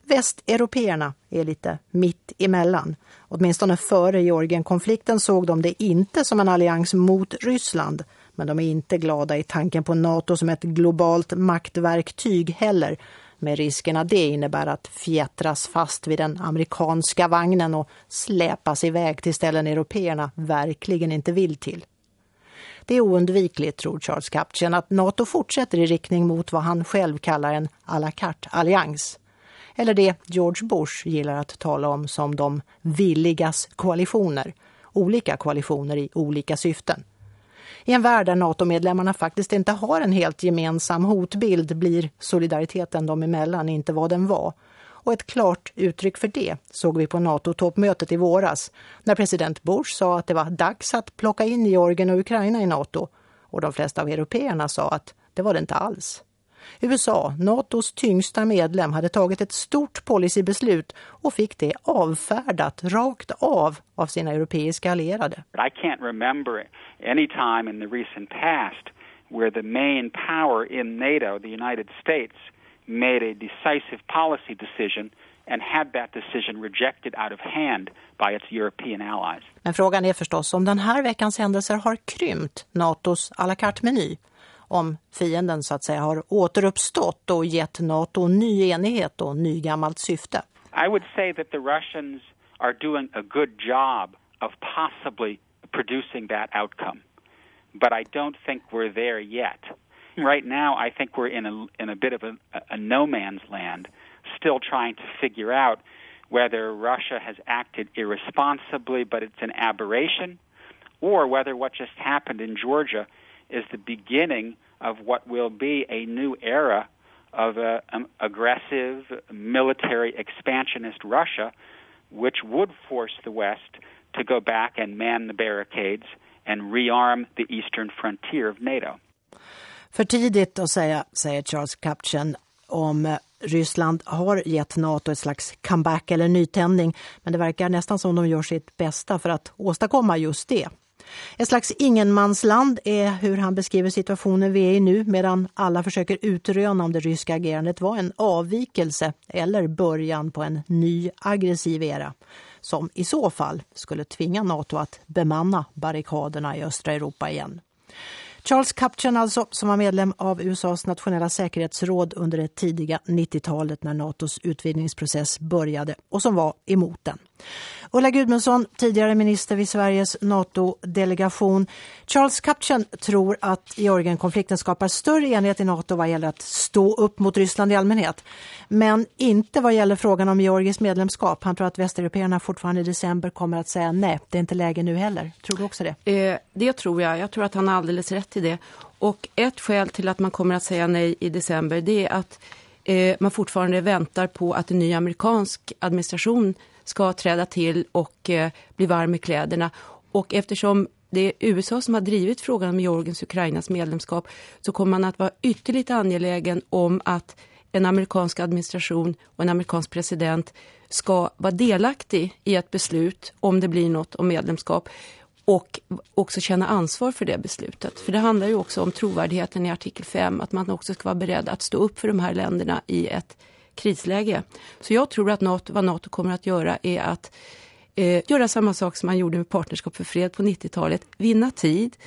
Speaker 1: Västeuropeerna är lite mitt emellan. Åtminstone före Georgien-konflikten såg de det inte som en allians mot Ryssland. Men de är inte glada i tanken på NATO som ett globalt maktverktyg heller. Med riskerna det innebär att fjättras fast vid den amerikanska vagnen och släpas iväg till ställen européerna verkligen inte vill till. Det är oundvikligt, tror Charles Kapchen, att NATO fortsätter i riktning mot vad han själv kallar en à la carte-allians eller det George Bush gillar att tala om som de villigas koalitioner. Olika koalitioner i olika syften. I en värld där NATO-medlemmarna faktiskt inte har en helt gemensam hotbild blir solidariteten dem emellan inte vad den var. Och ett klart uttryck för det såg vi på NATO-toppmötet i våras när president Bush sa att det var dags att plocka in Georgien och Ukraina i NATO. Och de flesta av européerna sa att det var det inte alls. USA, NATOs tyngsta medlem, hade tagit ett stort policybeslut och fick det avfärdat rakt av av sina europeiska allierade.
Speaker 11: I can't remember any time in the recent past where the main power in NATO, the United States, made a decisive policy decision and had that decision rejected out of hand by its European allies.
Speaker 1: Men frågan är förstås om den här veckans händelser har krympt NATOs à la carte-meny om fienden så att säga har återuppstått och gett NATO ny enighet och nygammalt syfte.
Speaker 11: I would say that the Russians are doing a good job of possibly producing that outcome. But I don't think we're there yet. Right now, I think we're in a, in a bit of a, a no man's land, still trying to figure out whether Russia has acted irresponsibly, but it's an aberration, or whether what just happened in Georgia is the beginning of what will be a new era of an um, aggressive military expansionist Russia, which would force the West to go back and man the barricades and rearm the eastern frontier of NATO.
Speaker 1: För tidigt att säga, säger Charles Kapchen, om eh, Ryssland har gett NATO ett slags comeback eller nytändning. Men det verkar nästan som de gör sitt bästa för att åstadkomma just det. Ett slags ingenmansland är hur han beskriver situationen vi är i nu medan alla försöker utröna om det ryska agerandet var en avvikelse eller början på en ny aggressiv era som i så fall skulle tvinga NATO att bemanna barrikaderna i östra Europa igen. Charles Kupchen alltså, som var medlem av USAs nationella säkerhetsråd under det tidiga 90-talet när NATOs utvidgningsprocess började och som var emot den. Ulla Gudmundsson, tidigare minister vid Sveriges NATO-delegation. Charles Kupchen tror att Georgien-konflikten skapar större enhet i NATO vad gäller att stå upp mot Ryssland i allmänhet. Men inte vad gäller frågan om Georgiens medlemskap. Han tror att västeuropeerna fortfarande i december kommer att säga nej, det är inte läge nu heller. Tror du också det?
Speaker 6: Eh, det tror jag. Jag tror att han har alldeles rätt i det. Och ett skäl till att man kommer att säga nej i december det är att eh, man fortfarande väntar på att en ny amerikansk administration ska träda till och eh, bli varm i kläderna. Och eftersom det är USA som har drivit frågan om Georgiens Ukrainas medlemskap så kommer man att vara ytterligt angelägen om att en amerikansk administration och en amerikansk president ska vara delaktig i ett beslut om det blir något om medlemskap och också känna ansvar för det beslutet. För det handlar ju också om trovärdigheten i artikel 5, att man också ska vara beredd att stå upp för de här länderna i ett krisläge. Så jag tror att NATO, vad NATO kommer att göra är att eh, göra samma sak som man gjorde med Partnerskap för fred på 90-talet, vinna tid.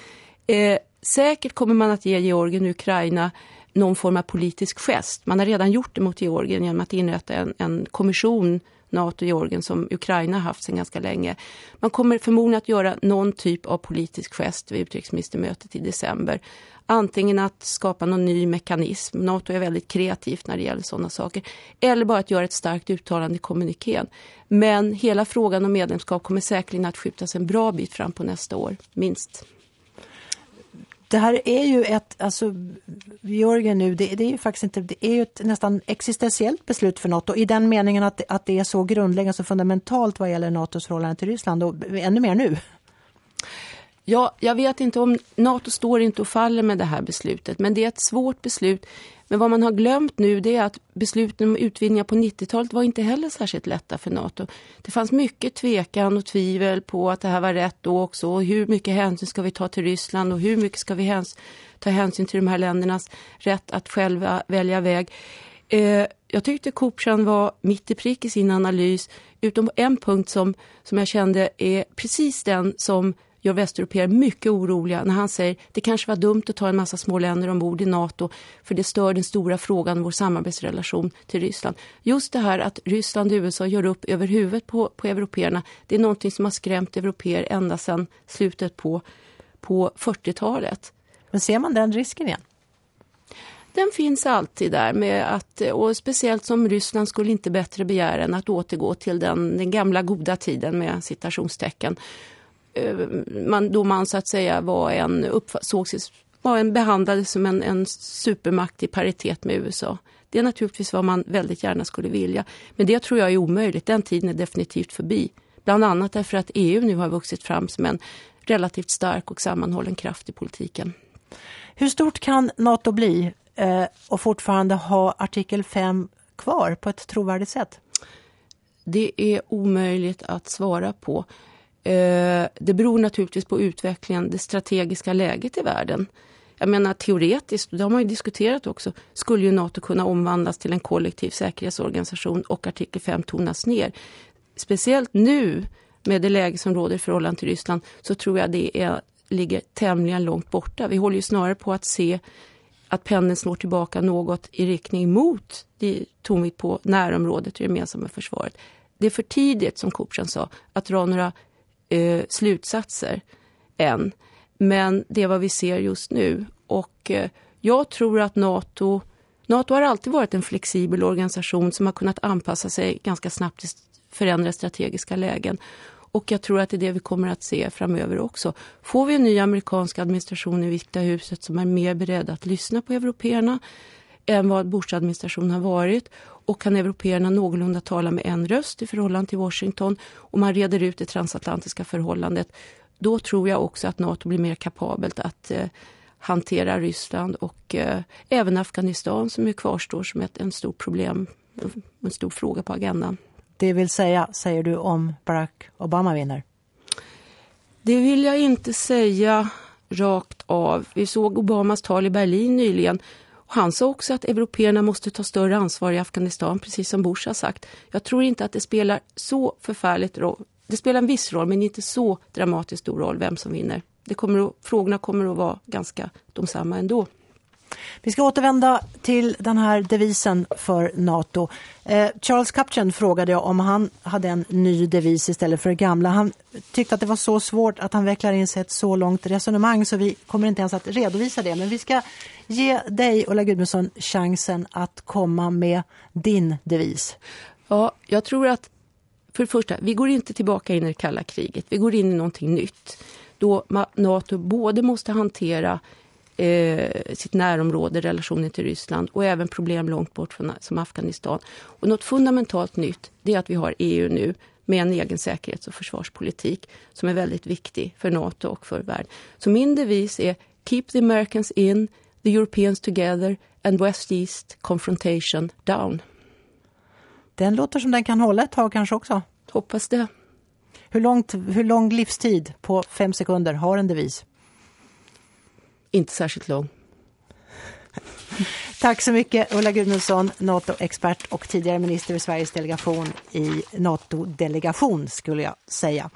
Speaker 6: Eh, säkert kommer man att ge Georgien och Ukraina någon form av politisk gest. Man har redan gjort det mot Georgien genom att inrätta en, en kommission NATO Georgien som Ukraina haft sedan ganska länge. Man kommer förmodligen att göra någon typ av politisk gest vid utrikesministermötet i december. Antingen att skapa någon ny mekanism, NATO är väldigt kreativt när det gäller sådana saker, eller bara att göra ett starkt uttalande i kommunikén. Men hela frågan om medlemskap kommer säkerligen att skjutas en bra bit fram på nästa år, minst.
Speaker 1: Det här är ju ett, alltså Georgien nu, det, det, är ju faktiskt inte, det är ju ett nästan existentiellt beslut för NATO i den meningen att, att det är så grundläggande, så fundamentalt vad gäller NATOs förhållande till Ryssland och ännu mer nu.
Speaker 6: Ja, jag vet inte om NATO står inte och faller med det här beslutet, men det är ett svårt beslut. Men vad man har glömt nu det är att besluten om utvidgningar på 90-talet var inte heller särskilt lätta för NATO. Det fanns mycket tvekan och tvivel på att det här var rätt då också. Och hur mycket hänsyn ska vi ta till Ryssland och hur mycket ska vi häns ta hänsyn till de här ländernas rätt att själva välja väg. Eh, jag tyckte Kopchan var mitt i prick i sin analys, utom på en punkt som, som jag kände är precis den som gör västeuropeer mycket oroliga när han säger det kanske var dumt att ta en massa små länder ombord i NATO för det stör den stora frågan om vår samarbetsrelation till Ryssland. Just det här att Ryssland och USA gör upp över huvudet på, på européerna det är någonting som har skrämt europeer ända sedan slutet på, på 40-talet.
Speaker 1: Men ser man den risken igen?
Speaker 6: Den finns alltid där med att, och speciellt som Ryssland skulle inte bättre begära än att återgå till den, den gamla goda tiden med citationstecken man, då man så att säga var en, sågs, var en behandlades som en, en supermakt i paritet med USA. Det är naturligtvis vad man väldigt gärna skulle vilja. Men det tror jag är omöjligt. Den tiden är definitivt förbi. Bland annat därför att EU nu har vuxit fram som en relativt stark och sammanhållen kraft i politiken.
Speaker 1: Hur stort kan NATO bli eh, och fortfarande ha artikel 5 kvar på ett trovärdigt sätt?
Speaker 6: Det är omöjligt att svara på. Eh, det beror naturligtvis på utvecklingen, det strategiska läget i världen. Jag menar teoretiskt, det har man ju diskuterat också, skulle ju NATO kunna omvandlas till en kollektiv säkerhetsorganisation och artikel 5 tonas ner. Speciellt nu med det läge som råder i förhållande till Ryssland så tror jag det är, ligger tämligen långt borta. Vi håller ju snarare på att se att pendeln slår tillbaka något i riktning mot tonvikt på närområdet och det gemensamma försvaret. Det är för tidigt, som Kopsen sa, att dra några eh, slutsatser än. Men det är vad vi ser just nu. Och eh, jag tror att NATO, NATO har alltid varit en flexibel organisation som har kunnat anpassa sig ganska snabbt till förändrade strategiska lägen. Och jag tror att det är det vi kommer att se framöver också. Får vi en ny amerikansk administration i Vita huset som är mer beredd att lyssna på européerna än vad Bush-administrationen har varit och kan européerna någorlunda tala med en röst i förhållande till Washington och man reder ut det transatlantiska förhållandet då tror jag också att NATO blir mer kapabelt att eh, hantera Ryssland och eh, även Afghanistan som ju kvarstår som ett en stor problem, en stor fråga på agendan.
Speaker 1: Det vill säga, säger du om Barack Obama vinner?
Speaker 6: Det vill jag inte säga rakt av. Vi såg Obamas tal i Berlin nyligen han sa också att européerna måste ta större ansvar i Afghanistan, precis som Bush har sagt. Jag tror inte att det spelar så förfärligt roll. Det spelar en viss roll, men inte så dramatiskt stor roll vem som vinner. Det kommer att, frågorna kommer att vara ganska de samma ändå.
Speaker 1: Vi ska återvända till den här devisen för NATO. Eh, Charles Kupchen frågade jag om han hade en ny devis istället för det gamla. Han tyckte att det var så svårt att han vecklar in sig ett så långt resonemang så vi kommer inte ens att redovisa det. Men vi ska ge dig, Ulla Gudmundsson, chansen att komma med din devis.
Speaker 6: Ja, jag tror att för det första, vi går inte tillbaka in i det kalla kriget. Vi går in i någonting nytt. Då NATO både måste hantera eh, sitt närområde, relationen till Ryssland och även problem långt bort från som Afghanistan. Och något fundamentalt nytt det är att vi har EU nu med en egen säkerhets- och försvarspolitik som är väldigt viktig för NATO och för världen. Så min devis är Keep the Americans in, the Europeans together and West-East confrontation down.
Speaker 1: Den låter som den kan hålla ett tag kanske också.
Speaker 6: Hoppas det.
Speaker 1: Hur, långt, hur lång livstid på fem sekunder har en devis?
Speaker 6: Inte särskilt lång. [laughs]
Speaker 1: Tack så mycket Ulla Gudmundsson, NATO-expert och tidigare minister i Sveriges delegation i NATO-delegation skulle jag säga.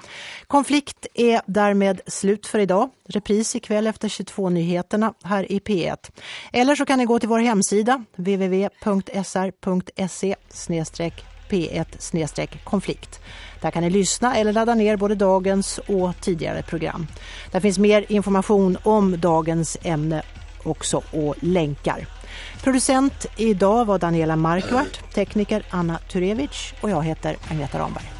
Speaker 1: Konflikt är därmed slut för idag. Repris ikväll efter 22-nyheterna här i P1. Eller så kan ni gå till vår hemsida www.sr.se P1-konflikt. Där kan ni lyssna eller ladda ner både dagens och tidigare program. Där finns mer information om dagens ämne också och länkar. Producent idag var Daniela Markvart, tekniker Anna Turevic och jag heter Agneta Ramberg.